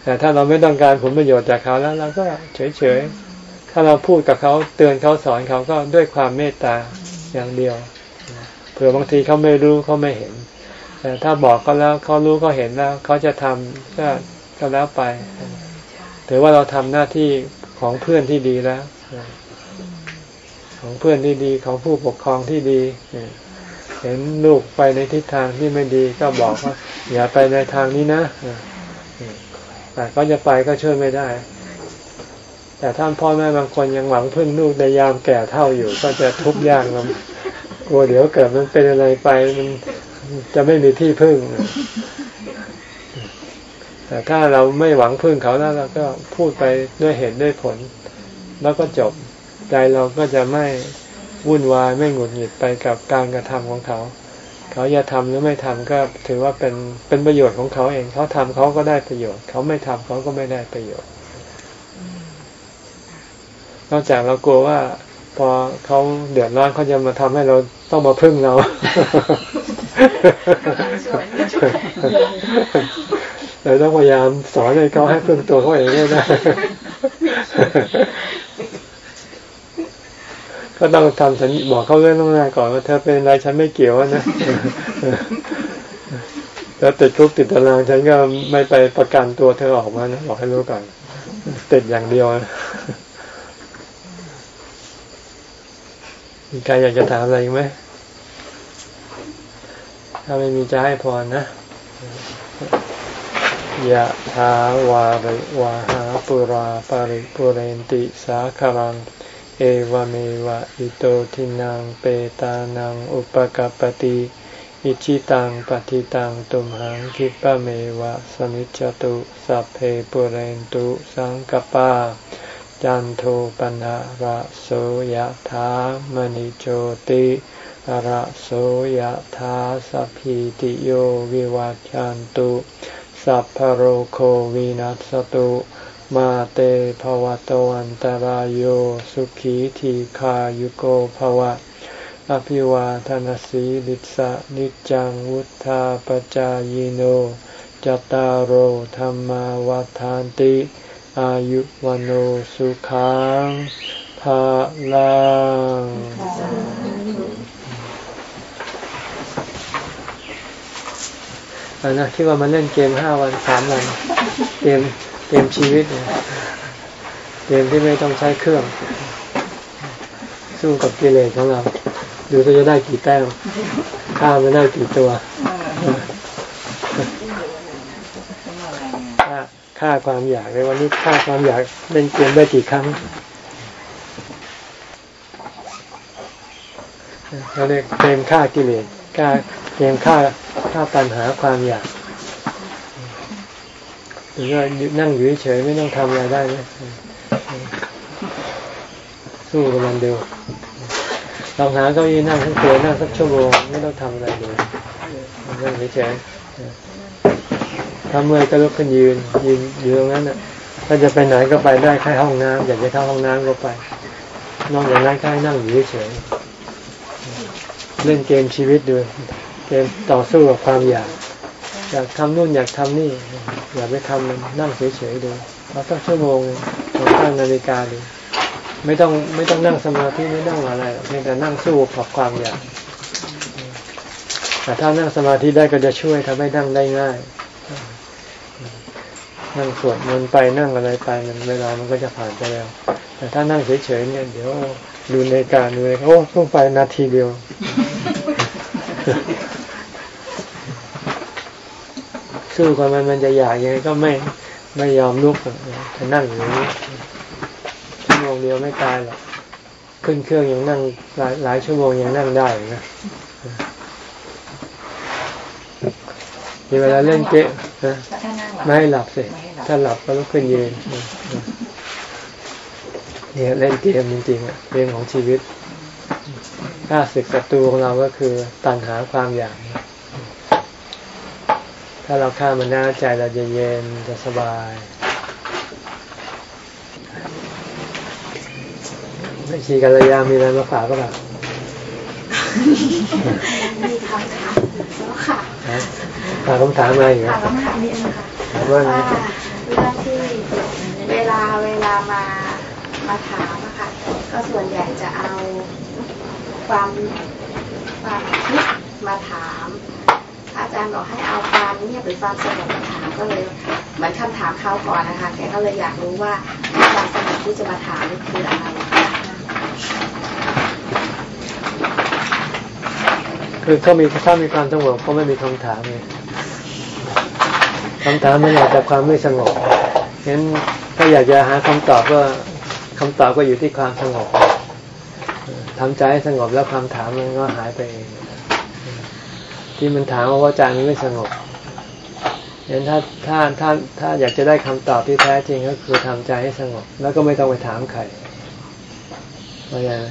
แต่ถ้าเราไม่ต้องการผลประโยชน์จากเขาแล้วเราก็เฉยๆถ้าเราพูดกับเขาเตือนเขาสอนเขาก็ด้วยความเมตตาอย่างเดียว ผื่อบางทีเขาไม่รู้เขาไม่เห็น แต่ถ้าบอกเขาแล้วเขารู้เขาเห็นแล้วเขาจะทำก็ก็แล้วไปถือว่าเราทำหน้าที่ของเพื่อนที่ดีแล้วของเพื่อนที่ดีของผู้ปกครองที่ดีเห็นลูกไปในทิศทางที่ไม่ดีก็บอกว่า อย่าไปในทางนี้นะแต่ก็จะไปก็ช่วยไม่ได้ แต่ท่านพ่อแม่บางคนยังหวังพึ่งลูกในยามแก่เท่าอยู่ ก็จะทุกข์ยากลำ กลัวเดี๋ยวเกิดมันเป็นอะไรไปมันจะไม่มีที่พึ่ง แต่ถ้าเราไม่หวังพึ่งเขาแล้วเราก็พูดไปด้วยเหตุด้วยผล แล้วก็จบใจเราก็จะไม่วุ่นวายไม่หงุดหงิดไปกับการกระทำของเขา เขาจะทำหรือไม่ทำก็ถือว่าเป็นเป็นประโยชน์ของเขาเอง เขาทำเขาก็ได้ประโยชน์ เขาไม่ทำเขาก็ไม่ได้ประโยชน์ นอกจากเรากลัวว่า พอเขาเดือดร้อนเขาจะมาทำให้เรา ต้องมาพึ่งเราเราต้องพยายามสอนให้เขาให้พึ่งตัวเขาเองได้ ก็ต้องทำฉันบอกเขาเรื่องต้องหน้าก่อนว่าเธอเป็นอะไรฉันไม่เกี่ยวนะแล้วติดคุกติดตารางฉันก็ไม่ไปประกันตัวเธอออกมานะบอกให้รู้ก่อนติดอย่างเดียว มีใครอยากจะถามอะไรไหม ถ้าไม่มีจะให้พรนะยะถาวาริวาหาปุราปาริปุเรนติสาคารัง เอวเมวะอิโตทินังเปตานังอุปกปติอิชิตังปฏิตังตุมหังคิปะเมวะสมิจจตุสัพเพปุเรนตุสังกปา จันโทปนะระโสยธามณิโชติระโสยธาสัพพิติโยวิวัจจันตุสัพพโรโควินัสตุมาเตภวะตวันตารโยสุขีทีขายุโกภวะ อภิวาทนสีลิสะนิจังวุธาปจายโนจตารโธรรมาวาทานติ อายุวันโอสุขังภาลังอันนะคิดว่ามันเล่นเกมห้าวันสามวัน เกมเกมชีวิตเนี่ยเกมที่ไม่ต้องใช้เครื่อง สู้กับกิเลสของเรา ดูว่าจะได้กี่แต้มฆ่ามันได้กี่ตัว ฆ่าความอยากในวันนี้ฆ่าความอยากเล่นเกมได้กี่ครั้งเราเรียกเกมฆ่ากิเลสฆ่าเกมฆ่าฆ่าปัญหาความอยากหรือว่านั่งอยู่เฉยไม่ต้องทำอะไรได้ไหมสู้กับมันเดียวลองหาเก้าอี้นั่งทั้งตัวนั่งสักชั่วโมงไม่ต้องทำอะไรเลยนั่งเฉย ถ้าเมื่อยก็ลุกขึ้นยืนยืนอยู่ตรงนั้นน่ะถ้าจะไปไหนก็ไปได้แค่ห้องน้ำอยากจะเข้าห้องน้ำก็ไป นอกจากนั้นก็ให้นั่งอยู่เฉยเล่นเกมชีวิตดูเกมต่อสู้กับความอยาก อยากทำนู่นอยากทำนี่ อยากไปทำมันนั่งเฉยๆดูเอาสักชั่วโมงหนึ่งลองตั้งนาฬิกาดูไม่ต้องไม่ต้องนั่งสมาธิไม่ต้องอะไรเพียงแต่นั่งสู้กับความอยากแต่ถ้านั่งสมาธิได้ก็จะช่วยทำให้นั่งได้ง่าย นั่งสวดมนต์ไปนั่งอะไรไปมันเวลามันก็จะผ่านไปแล้ว แต่ถ้านั่งเฉยๆเนี่ยเดี๋ยวดูในการดูเลยโอ้ต้องไปนาทีเดียวสู้กับมันมันจะอยากยังไงก็ไม่ไม่ยอมลุกจะนั่งอยู่นี้ชั่วโมงเดียวไม่ตายหรอกขึ้นเครื่องยังนั่งหลายหลายชั่วโมงยังนั่งได้นะมี เวลาเล่นเกมนะแล้วถ้านั่งหลับไม่ให้หลับสิไม่ให้หลับถ้าหลับก็ลุกขึ้นยืนเนี่ยเล่นเกมจริงๆอะเกมของชีวิตข้าศึกศัตรูของเราก็คือตัณหาความอยากถ้าเราฆ่ามันได้ใจเราจะเย็นจะสบายไม่ชีกัลยามีอะไรมาฝากก็แบบมีคำถามแล้วค่ะ ฝากคำถามมาอีกถานะมคำถามนี้นะคะถามว่าไงว่าเรื่องที่เวลาเวลามามาถามอะค่ะก็ส่วนใหญ่จะเอาความความคิดมาถามอาจารย์บอกให้เอาความเงียบหรือความสงบมาถามก็เลยเหมือนคำถามเขาวก่อนนะคะแกก็เลยอยากรู้ว่าความสงบที่จะมาถามนี่คืออะไรคือเขามีถ้ามีความสงบเขาไม่มีคำถามไง คำถามมันอาจจะความไม่สงบงั้นถ้าอยากจะหาคำตอบก็คำตอบก็อยู่ที่ความสงบทำใจให้สงบแล้วความถามมันก็หายไปเองที่มันถามว่าใจมันไม่สงบงั้นถ้าถ้าถ้าถ้าอยากจะได้คำตอบที่แท้จริงก็คือทำใจให้สงบ แล้วก็ไม่ต้องไปถามใครเข้าใจไหม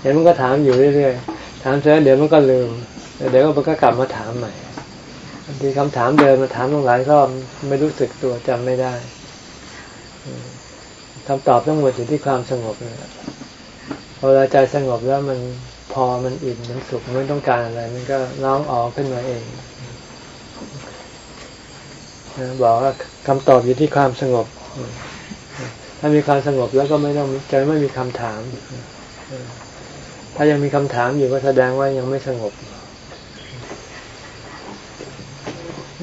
เดี๋ยวมันก็ถามอยู่เรื่อยๆ ถามเสร็จเดี๋ยวมันก็ลืม เดี๋ยวมันก็กลับมาถามใหม่ บางทีคำถามเดิมมาถามตรงหลายรอบไม่รู้สึกตัวจำไม่ได้คำตอบทั้งหมดอยู่ที่ความสงบนี่แหละพอเราใจสงบแล้วมันพอมันอิ่มมันสุขมันไม่ต้องการอะไร มันก็ร้องออกขึ้นมาเองบอกว่าคำตอบอยู่ที่ความสงบ ถ้ามีความสงบแล้วก็ไม่ต้องจะไม่มีคำถาม ถ้ายังมีคำถามอยู่ก็แสดงว่ายังไม่สงบ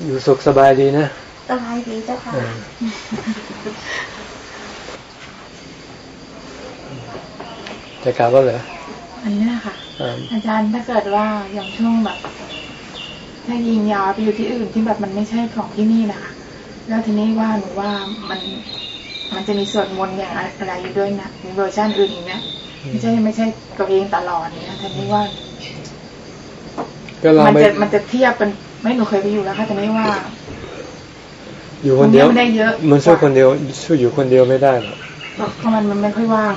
อยู่สุขสบายดีนะสบายดีเจ้าค่ะเออจะกลับว่าเหรออันนี้นะคะอ่าอาจารย์ถ้าเกิดว่าอย่างช่วงแบบถ้ายิงยาวไปอยู่ที่อื่นที่แบบมันไม่ใช่ของที่นี่นะคะแล้วทีนี้ว่าหนูว่ามันมันจะมีสวดมนต์อย่างอะไรอยู่ด้วยนะมีเวอร์ชันอื่นอย่างเนี้ยไม่ใช่ไม่ใช่ตัวเองตลอดเนี้ยทีนี้ว่าก็ลองมันไปจะมันจะเทียบกัน ไม่หนูเคยไปอยู่แล้วค่ะแต่ไม่ว่า อยู่คนเดียวมันไม่ได้เยอะมันสู้คนเดียวสู้อยู่คนเดียวไม่ได้หรอกเพราะมันมันไม่ค่อยว่าง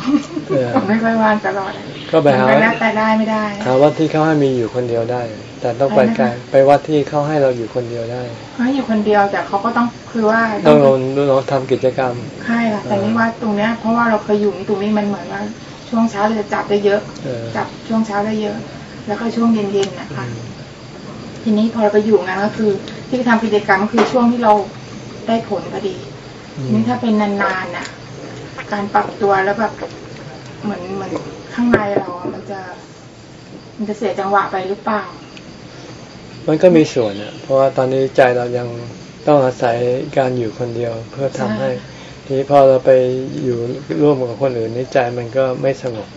เออมันไม่ค่อยว่างตลอดอะก็ไปหามันแล้วแต่ได้ไม่ได้หาวัดที่เขาให้มีอยู่คนเดียวได้ แต่ต้องไปไกลไปวัดที่เขาให้เราอยู่คนเดียวได้เพราะอยู่คนเดียวแต่เขาก็ต้องคือว่าต้องลงลองทำกิจกรรมใช่ค่ะแต่นี่ว่าตรงเนี้ยเพราะว่าเราเคยอยู่ตรงนี้มันเหมือนว่าช่วงเช้าเราจะจับได้เยอะเออจับช่วงเช้าได้เยอะ แล้วก็ช่วงเย็นๆนะคะ ทีนี้พอเราไปอยู่งานก็คือ ที่ทำกิจกรรมก็คือช่วงที่เราได้ผลพอดีอืมนี่ถ้าเป็นนานๆน่ะ การปรับตัวแล้วแบบเหมือนเหมือนข้างในเราอะมันจะ มันจะเสียจังหวะไปหรือเปล่า มันก็มีส่วนอะเพราะว่าตอนนี้ใจเรายังต้องอาศัยการอยู่คนเดียวเพื่อทำให้ทีนี้พอเราไปอยู่ร่วมกับคนอื่นนี่ใจมันก็ไม่สงบ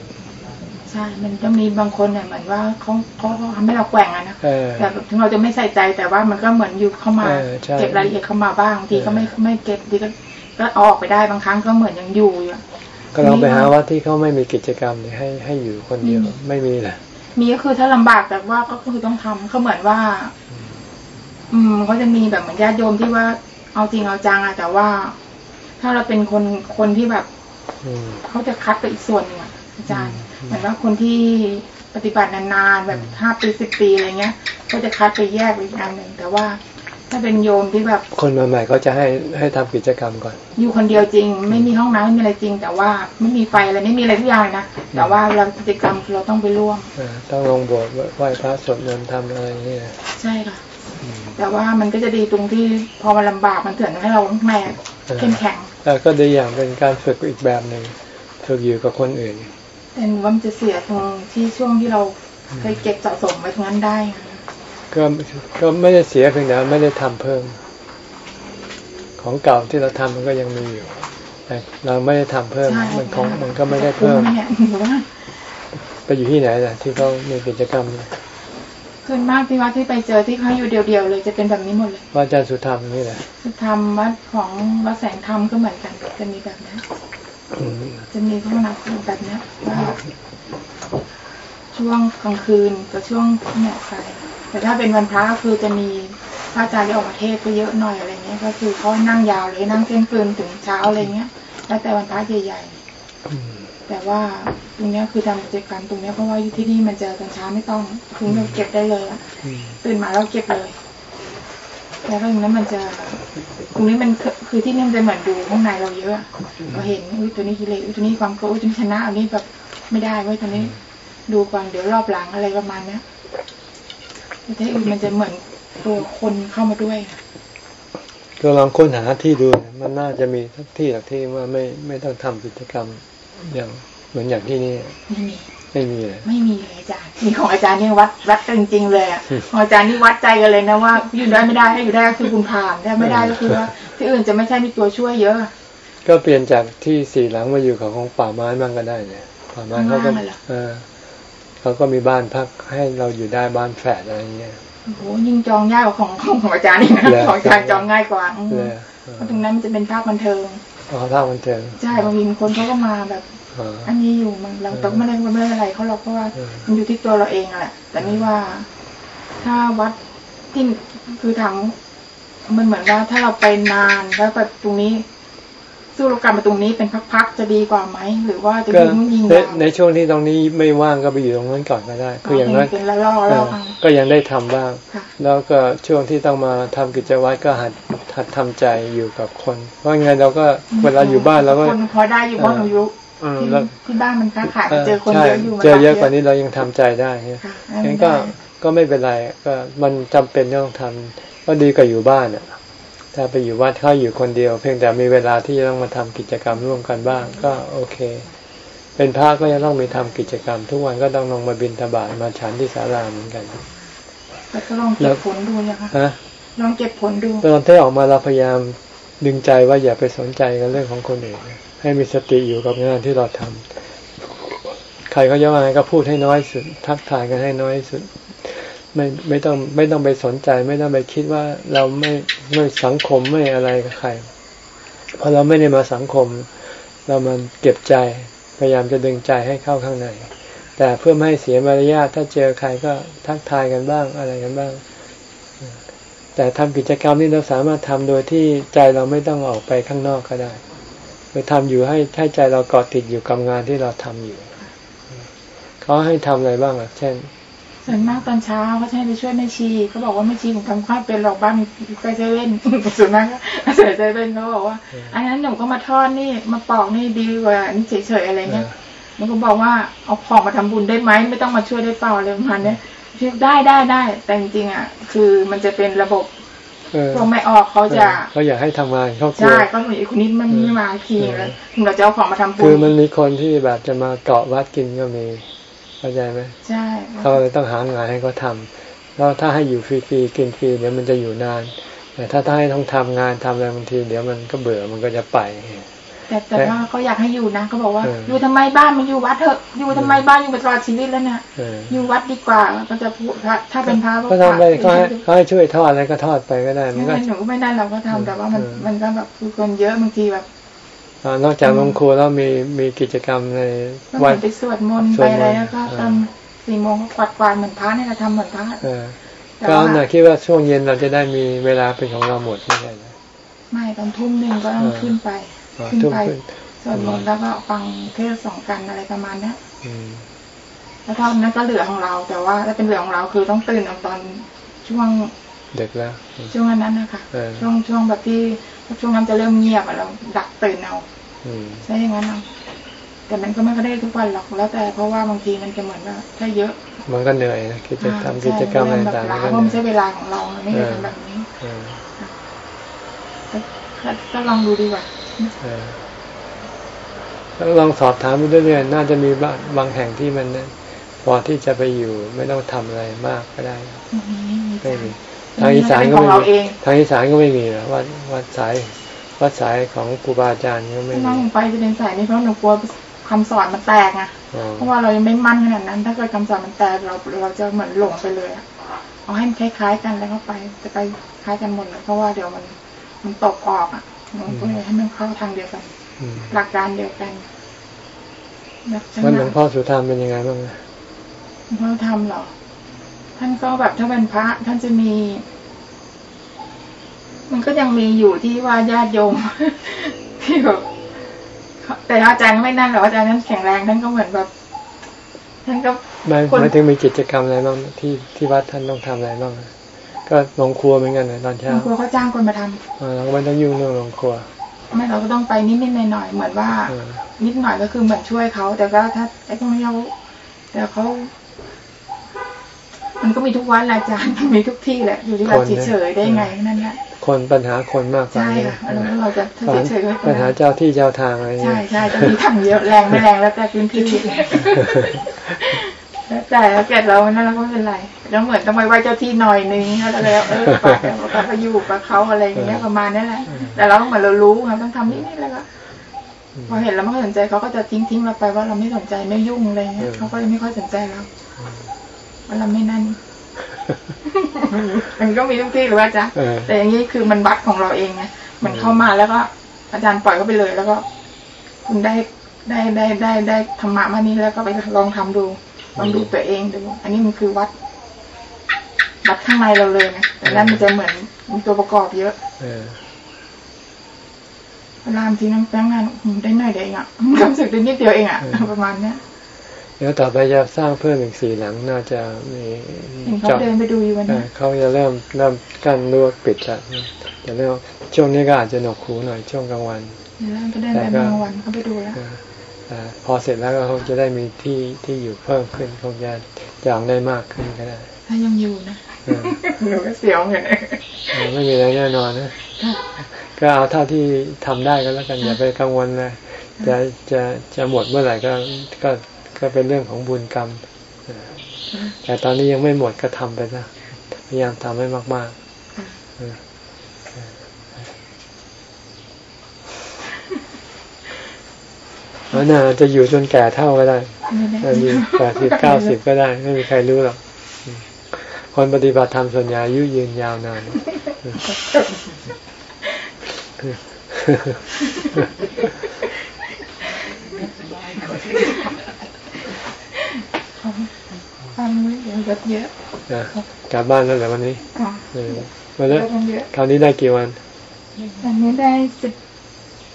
ใช่ มันจะมีบางคนเนี่ยเหมือนว่าเขาเขาเขาทำให้เราแกว่งอะนะเออแต่แบบถึงเราจะไม่ใส่ใจแต่ว่ามันก็เหมือนอยู่เข้ามาเออใช่เก็บรายละเอียดเข้ามาบ้างบางทีก็ไม่เออไม่เก็บบางทีก็ก็เอาออกไปได้บางครั้งก็เหมือนยังอยู่อยู่อะก็ลองไปหาวัดที่เขาไม่มีกิจกรรมเนี่ยให้ให้อยู่คนเดียวไม่มีแหละมีก็คือถ้าลำบากแต่ว่าก็คือต้องทำเขาเหมือนว่า อืมเขาจะมีแบบเหมือนญาติโยมที่ว่าเอาจริงเอาจังอะแต่ว่า ถ้าเราเป็นคนคนที่แบบอืมเขาจะคัดไปอีกส่วนหนึ่งอะอาจารย์อืม เหมือนว่าคนที่ปฏิบัตินานๆแบบห้าปีสิบปีอะไรเงี้ย ก็จะคัดไปแยกไปอีกอันหนึ่งแต่ว่าถ้าเป็นโยมที่แบบ คนมาใหม่เขาจะให้ให้ทำกิจกรรมก่อน อยู่คนเดียวจริง ไม่มีห้องน้ำไม่มีอะไรจริง แต่ว่าไม่มีไฟอะไรไม่มีอะไรทุกอย่างเลยนะแต่ว่าเรากิจกรรมคือเราต้องไปร่วมเออต้องลงโบสถ์ไหว้พระสวดมนต์ทำอะไรนี่นะใช่ค่ะแต่ว่ามันก็จะดีตรงที่พอมันลำบากมันเถื่อนให้เราแม่เข้มแข็งแต่ก็ดีอย่างเป็นการฝึกอีกแบบหนึ่งฝึกอยู่กับคนอื่น แต่หนูว่ามันจะเสียตรงที่ช่วงที่เราเคยเก็บสะสมไว้ตรงนั้นได้ค่ะก็ก็ไม่ได้เสียเพียงแต่ว่าไม่ได้ทำเพิ่ม ของเก่าที่เราทำมันก็ยังมีอยู่แต่เราไม่ได้ทำเพิ่มใช่มันของมันก็ไม่ได้เพิ่มคุ้เนี่ยหนูว่าไปอยู่ที่ไหนล่ะ ที่เขามีกิจกรรมคืนมากที่วัดที่ไปเจอที่เขาอยู่เดียวๆเลยจะเป็นแบบนี้หมดเลยว่าอาจารย์สุธรรมนี่แหละคือทำวัดของวัดแสงธรรมก็เหมือนกันจะมีแบบนี้ อืมจะมีห้องน้ำแบบเนี้ยว่าช่วงกลางคืนกับช่วงเนี่ยใครแต่ถ้าเป็นวันพระก็คือจะมีพระอาจารย์ที่ออกมาเทศน์ก็เยอะหน่อยอะไรเงี้ย ก็คือเขานั่งยาวเลยนั่งเที่ยงคืนถึงเช้าอะไรเงี้ยแล้วแต่วันพระใหญ่อืมๆแต่ว่าตรงเนี้ยคือทำกิจกรรมตรงเนี้ยเพราะว่าอยู่ที่นี่มันเจอตอนเช้าไม่ต้องคือเราเก็บได้เลยอะอืมตื่นมาแล้วเก็บเลย แล้วก็ตรงนั้นมันจะตรงนี้มันคือคือที่นี่มันจะเหมือนดูข้างในเราเยอะเราเห็นอุ้ยตัวนี้กิเลสอุ้ยตัวนี้ความโกรธอุ้ยตัวนี้ชนะอันนี้แบบไม่ได้เว้ยตัวนี้ดูก่อนเดี๋ยวรอบหลังอะไรประมาณเนี้ยแต่ที่อื่นมันจะเหมือนตัวคนเข้ามาด้วยก็ลองค้นหาที่ดูนะมันน่าจะมีสักที่หลักที่ว่าไม่ไม่ต้องทำกิจกรรมอย่างเหมือนอย่างที่นี่ไม่มี ไม่มีเลยไม่มีเลยอาจารย์มีของอาจารย์เนี่ยวัดวัดกันจริงๆเลยอะของอาจารย์นี่วัดใจกันเลยนะว่าอยู่ได้ไม่ได้ให้อยู่ได้ก็คือคุณผ่านถ้าไม่ได้ก็คือว่าที่อื่นจะไม่ใช่มีตัวช่วยเยอะ ก็เปลี่ยนจากที่สี่หลังมาอยู่กับของป่าไม้บ้างก็ได้เนี่ยป่าไม้เขาก็ข้างล่างเหรอเออเขาก็มีบ้านพักให้เราอยู่ได้บ้านแฝดอะไรเงี้ยโอ้โหยิ่งจองยากกว่าของของของอาจารย์นี่นะเหรอของอาจารย์จองง่ายกว่าอืมเลยเออเพราะตรงนั้นมันจะเป็นภาคบันเทิงอ๋อท่ามันเทิงใช่บางทีคนเขาก็มาแบบ อ๋ออันนี้อยู่มันเราต้องไม่ได้ไม่ได้อะไรเขาเราเพราะว่าเออมันอยู่ที่ตัวเราเองอะแหละแต่นี่ว่าถ้าวัดที่คือทางมันเหมือนว่าถ้าเราไปนานแล้วแบบตรงนี้ สู้เรากลับมาตรงนี้เป็นพักๆจะดีกว่าไหมหรือว่าจะก็ยิงยิงในยาวในช่วงที่ตรงนี้ไม่ว่างก็ไปอยู่ตรงนั้นก่อนก็ได้ คืออย่างนั้นเป็นละลอกเอละลออกก็ยังได้ทำบ้างค่ะแล้วก็ช่วงที่ต้องมาทำกิจวัตรก็หัดหัดทำใจอยู่กับคน เพราะไงเราก็เวลาอยู่บ้านเราก็คนพอได้อยู่เพราะหนูยุเออที่แล้ว ที่บ้านมันค้าขายเออเจอคนใช่เยอะอยู่มันเจอเยอะรักว่านี้เรายังทำใจได้เนี่ยค่ะงั้นก็ก็ไม่เป็นไรก็มันจำเป็นต้องทำก็ดีกว่าอยู่บ้านอะถ้าไปอยู่วัดเขาอยู่คนเดียว เพียงแต่มีเวลาที่จะต้องมาทำกิจกรรมร่วมกันบ้าง ก็โอเค เป็นพระก็ยังต้องมีทำกิจกรรม ทุกวันก็ต้องลงมาบิณฑบาตมาฉันที่ศาลาเหมือนกันแต่ก็ลองเก็บผลดูนะคะฮะลองเก็บผลดูตอนที่ออกมาเราพยายามดึงใจว่าอย่าไปสนใจกับเรื่องของคนอื่น ให้มีสติอยู่กับงานที่เราทำใครเขาจะว่าไงก็พูดให้น้อยสุด ทักทายกันให้น้อยสุด ไม่ไม่ต้องไม่ต้องไปสนใจ ไม่ต้องไปคิดว่าเราไม่ไม่สังคมไม่อะไรกับใคร เพราะเราไม่ได้มาสังคม เรามันเก็บใจพยายามจะดึงใจให้เข้าข้างใน แต่เพื่อไม่ให้เสียมารยาทถ้าเจอใครก็ทักทายกันบ้างอะไรกันบ้าง แต่ทำกิจกรรมนี่เราสามารถทำโดยที่ใจเราไม่ต้องออกไปข้างนอกก็ได้ ไปทำอยู่ให้ให้ใจเราเกาะติดอยู่กับงานที่เราทำอยู่เขาให้ทำอะไรบ้างอะเช่นส่วนมากตอนเช้าก็จะให้ไปช่วยแม่ชีเขาบอกว่าแม่ชีผมทำข้าวเป็นหรอกบ้านอยู่ใกล้เซเว่นส่วนมากก็อาศัยเซเว่นเขาบอกว่า อันนั้นหนูก็มาทอดนี่มาปอกนี่ดีกว่านี่เฉยๆอะไรเงี้ยหนูก็บอกว่าเอาของมาทำบุญได้ไหมไม่ต้องมาช่วยได้เปล่าอะไรประมาณเนี้ยพี่ได้ได้ได้แต่จริงๆอะ คือมันจะเป็นระบบ เออพวกไม่ออกเขาจะเขาอยากให้ทำงานเขากลัวใช่ก็หนูอีกคนนี้มันไม่มาทีแล้วถึงเราจะเอาของมาทำบุญคือมันมีคนที่แบบจะมาเกาะวัดกินก็มีเข้าใจไหมใช่เขาเลยต้องหางานให้เขาทำแล้วถ้าให้อยู่ฟรีๆกินฟรีเดี๋ยวมันจะอยู่นาน แต่ถ้าถ้าให้ต้องทำงานทำอะไรบางที เดี๋ยวมันก็เบื่อมันก็จะไป แต่แต่ว่าเขาอยากให้อยู่นะเขาบอกว่าเออออยู่ทำไมบ้านมันอยู่วัดเถอะอยู่ทำไมบ้านอยู่มาตลอดชีวิตแล้วเนี่ยเอออยู่วัดดีกว่าก็จะพูดถ้าถ้าเป็นพระก็ทำไปก็ให้ก็ให้ช่วยทอดอะไรก็ทอดไปก็ได้มันก็ไม่หนูก็ไม่ได้เราก็ทำแต่ว่ามันเออมันก็แบบคือคนเยอะบางทีแบบอ่านอกจากลงครัวแล้วมีมีกิจกรรมในก็เหมืวัอนนไปสวดมนต์สไปวดมนต์อะไรแล้วก็เออทำสี่โมงก็กวาดกวาดเหมือนพระเนี่ยเราทำเหมือนพระเออแต่ก็ว่าน่ะคิดว่าช่วงเย็นเราจะได้มีเวลาเป็นของเราหมดไม่ใช่เหรอไม่ตอนทุ่มหนึ่งก็ต้องเออขึ้นไปอ๋อ ขึ้นทุ่มไปขึ้นสวดมนต์แล้วก็ฟังเทศน์สองกันอะไรประมาณเนี้ยอืมแล้วเท่านั้นก็เหลือของเรา แต่ว่าถ้าเป็นเหลือของเราคือต้องตื่นเอาตอนช่วงดึกแล้ว ช่วงนั้นนะคะเออช่วงช่วงแบบที่ช่วงนั้นจะเริ่มเงียบอะเราดักตื่นเอาอืมใช่อย่างนั้นเอาแต่มันก็ไม่ค่อยได้ทุกวันหรอกแล้ว แต่เพราะว่าบางทีมันจะเหมือนว่าถ้าเยอะ มันก็เหนื่อยนะกิจกรรมกิจกรรมอะไรต่างๆๆมันเพก็ราะเหมันนื่ไม่ใช่อยเวลาของเราเราไม่ได้ทำแบบนี้เออก็ก็ลองดูดีกว่า เออแล้วลองสอบถามไปเรื่อยๆน่าจะมีบางบางแห่งที่มันพอที่จะไปอยู่ไม่ต้องทำอะไรมากก็ได้ไม่มีทางอีสานก็ของไม่เรามีเองทางอีสานก็ไม่มีนะวัดวัดสายวัดสายของครูบาอาจารย์ก็ไม่น้มีองไปจะเป็นสายนี้เพราะหนูกลัวคำสอนมันแตกไงอ๋อเพราะว่าเรายังไม่มั่นขนาดนั้น ถ้าเกิดคำสอนมันแตกเราเราจะเหมือนหลงไปเลยอะเอาให้มันคล้าย ๆ กันแล้วก็ไปจะไปคล้ายกันหมดเลยเพราะว่าเดี๋ยวมันมันตกออกอะ หนูก็เลยให้มันเข้าทางเดียวกันอืมหลักการเดียวกันลักษณะวันหลวงพ่อสุธรรมเป็นยังไงบ้างนะหลวงพ่อทำเหรอ ท่านก็แบบถ้าเป็นพระ ท่านจะมี มันก็ยังมีอยู่ที่ว่าญาติโยมที่แบบแต่อาจารย์ก็ไม่นั่นหรอกอาจารย์ท่านแข็งแรงท่านก็เหมือนแบบท่านก็ไม่คนไม่ถึงมีกิจกรรมอะไรบ้างที่ที่วัดท่านต้องทำอะไรบ้างนะ ก็ลงครัวเหมือนกันนะตอนเช้าบางคนเขาจ้างคนมาทำอ่าเราก็ไม่ต้องยุ่งเรื่องลงครัวไม่เราก็ต้องไปนิดๆหน่อยๆเหมือนว่าเออนิดหน่อยก็คือเหมือนช่วยเขาแต่ก็ถ้าไอ้พวกนี้เขาแต่เขามันก็มีทุกวันแหละอาจารย์มันมีทุกที่แหละ อยู่ที่เราเฉยๆได้ไงนั่นแหละคนปัญหาคนมากกว่าใช่นี้ค่ะแล้วเราจะถ้าปัญเฉยๆก็ปัญหาเจ้าที่เจ้าทางอะไรใช่เงี้ยใช่จะมีทางเยอะแรงไม่แรงแล้วแต่พื้นที่ แล้วแต่แล้วแกเรานั่นเราก็ไม่เป็นไรแล้วเหมือนต้องไปไหว้เจ้าที่หน่อยนึงแล้วแล้วเออไปแล้วก็อยู่กับเขาอะไรอย่างเงี้ยประมาณนั้นแหละแต่เราเหมือนเรารู้เราต้องทำนิดๆแล้วก็พอเห็นแล้วไม่ค่อยสนใจเขาก็จะทิ้งทิ้งๆเราไปว่าเราไม่สนใจไม่ยุ่งอะไรเงี้ยเขาก็จะไม่ค่อยสนใจเราว่าเราไม่นั่นมันก็มีทุกที่หรือว่าจ๊ะเออแต่อย่างนี้คือมันบัตรของเราเองไงมันเข้ามาแล้วก็ อาจารย์ปล่อยเขาไปเลย แล้วก็ คุณได้ได้ได้ได้ได้ธรรมะมานี้แล้วก็ไปลองทำดู ลองดูตัวเองดู อันนี้มันคือวัด วัดข้างในเราเลยนะแต่นั้นมันจะเหมือนมีตัวประกอบเยอะเออเวลาบางทีนั่งแป้งงานอืมได้หน่อยเดียวเองอะความรู้สึกได้นิดเดียวเองอะประมาณเนี้ยเดี๋ยวต่อไปจะสร้างเพิ่มอีกสี่หลังน่าจะมีเห็นเขาจอดเดินไปดูอยู่วันเอนี้อเขาจะเริ่มเริ่มกั้นรั้วปิดแล้วจะเริ่มช่วงนี้ก็อาจจะหนวกหูหน่อยช่วงกลางวันเดี๋ยวเราก็เดินไปบางวันเขาไปดูแล้วเออแต่ พอเสร็จแล้วก็คงจะได้มีที่ที่อยู่เพิ่มขึ้นคงจะจองได้มากขึ้นก็ได้ถ้ายังอยู่นะเออหนูก็เสียวเหมือนกันเออไม่มีอะไรแน่นอนนะก็เอาเท่าที่ทำได้ก็แล้วกันอย่าไปกังวลเลยจะจะจะหมดเมื่อไหร่ก็ก็ก็เป็นเรื่องของบุญกรรมเออแต่ตอนนี้ยังไม่หมดก็ทำไปนะพยายามทำให้มากๆเออเออ แล้วน่าจะอยู่จนแก่เท่าก็ได้ไม่ได้อายุแปดสิบเก้าสิบก็ได้ ไม่มีใครรู้หรอกอืมคนปฏิบัติธรรมส่วนใหญ่อายุยืนยาวนานความรู้เยอะลดเยอะนะกลับบ้านแล้วเหรอวันนี้อ๋อเออมาลแล้วดลงเยอะคราวนี้ได้กี่วันอันนี้ได้สิบ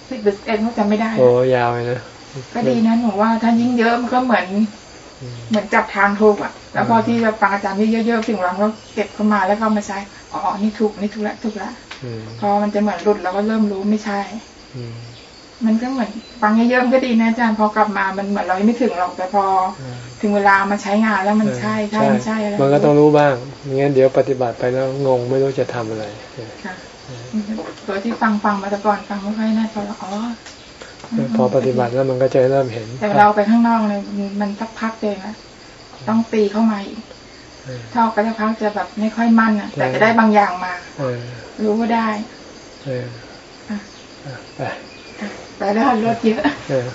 สิบหรือสิบเอ็ดเขาจำไม่ได้ โอ้ยาวเลยนะ ก็ดีนะหนูว่าถ้ายิ่งเยอะมันก็เหมือนอืมเหมือนจับทางถูกอะ แล้วพอที่เราฟังอาจารย์ที่เยอะๆถึงเราก็เก็บเข้ามาแล้วก็เอามาใช้อ๋อนี่ถูกนี่ถูกละถูกละอืมพอมันจะเหมือนหลุดเราก็เริ่มรู้ไม่ใช่อืมมันก็เหมือนฟังเยอะๆมันก็ดีนะอาจารย์พอกลับมามันเหมือนเรายังไม่ถึงหรอกแต่พออืมถึงเวลามาใช้งานแล้วมันใช่ใช่มันใช่แล้วมันก็ต้องรู้บ้างไม่งั้นเดี๋ยวปฏิบัติไปแล้วงงไม่รู้จะทำอะไรเออค่ะตัวที่ฟังฟังมาแต่ก่อนฟังไม่ค่อยแน่พอแล้วอ๋อ พอปฏิบัติแล้วมันก็จะเริ่มเห็น แต่เวลาเราไปข้างนอกเลยมันสักพักเองอะต้องตีเข้ามาอีกเออถ้าออกไปสักพักจะแบบไม่ค่อยมั่นอะแต่ใช่จะได้บางอย่างมาเออรู้ว่าได้เอออะอะไปแต่ได้ลดเยอะเออ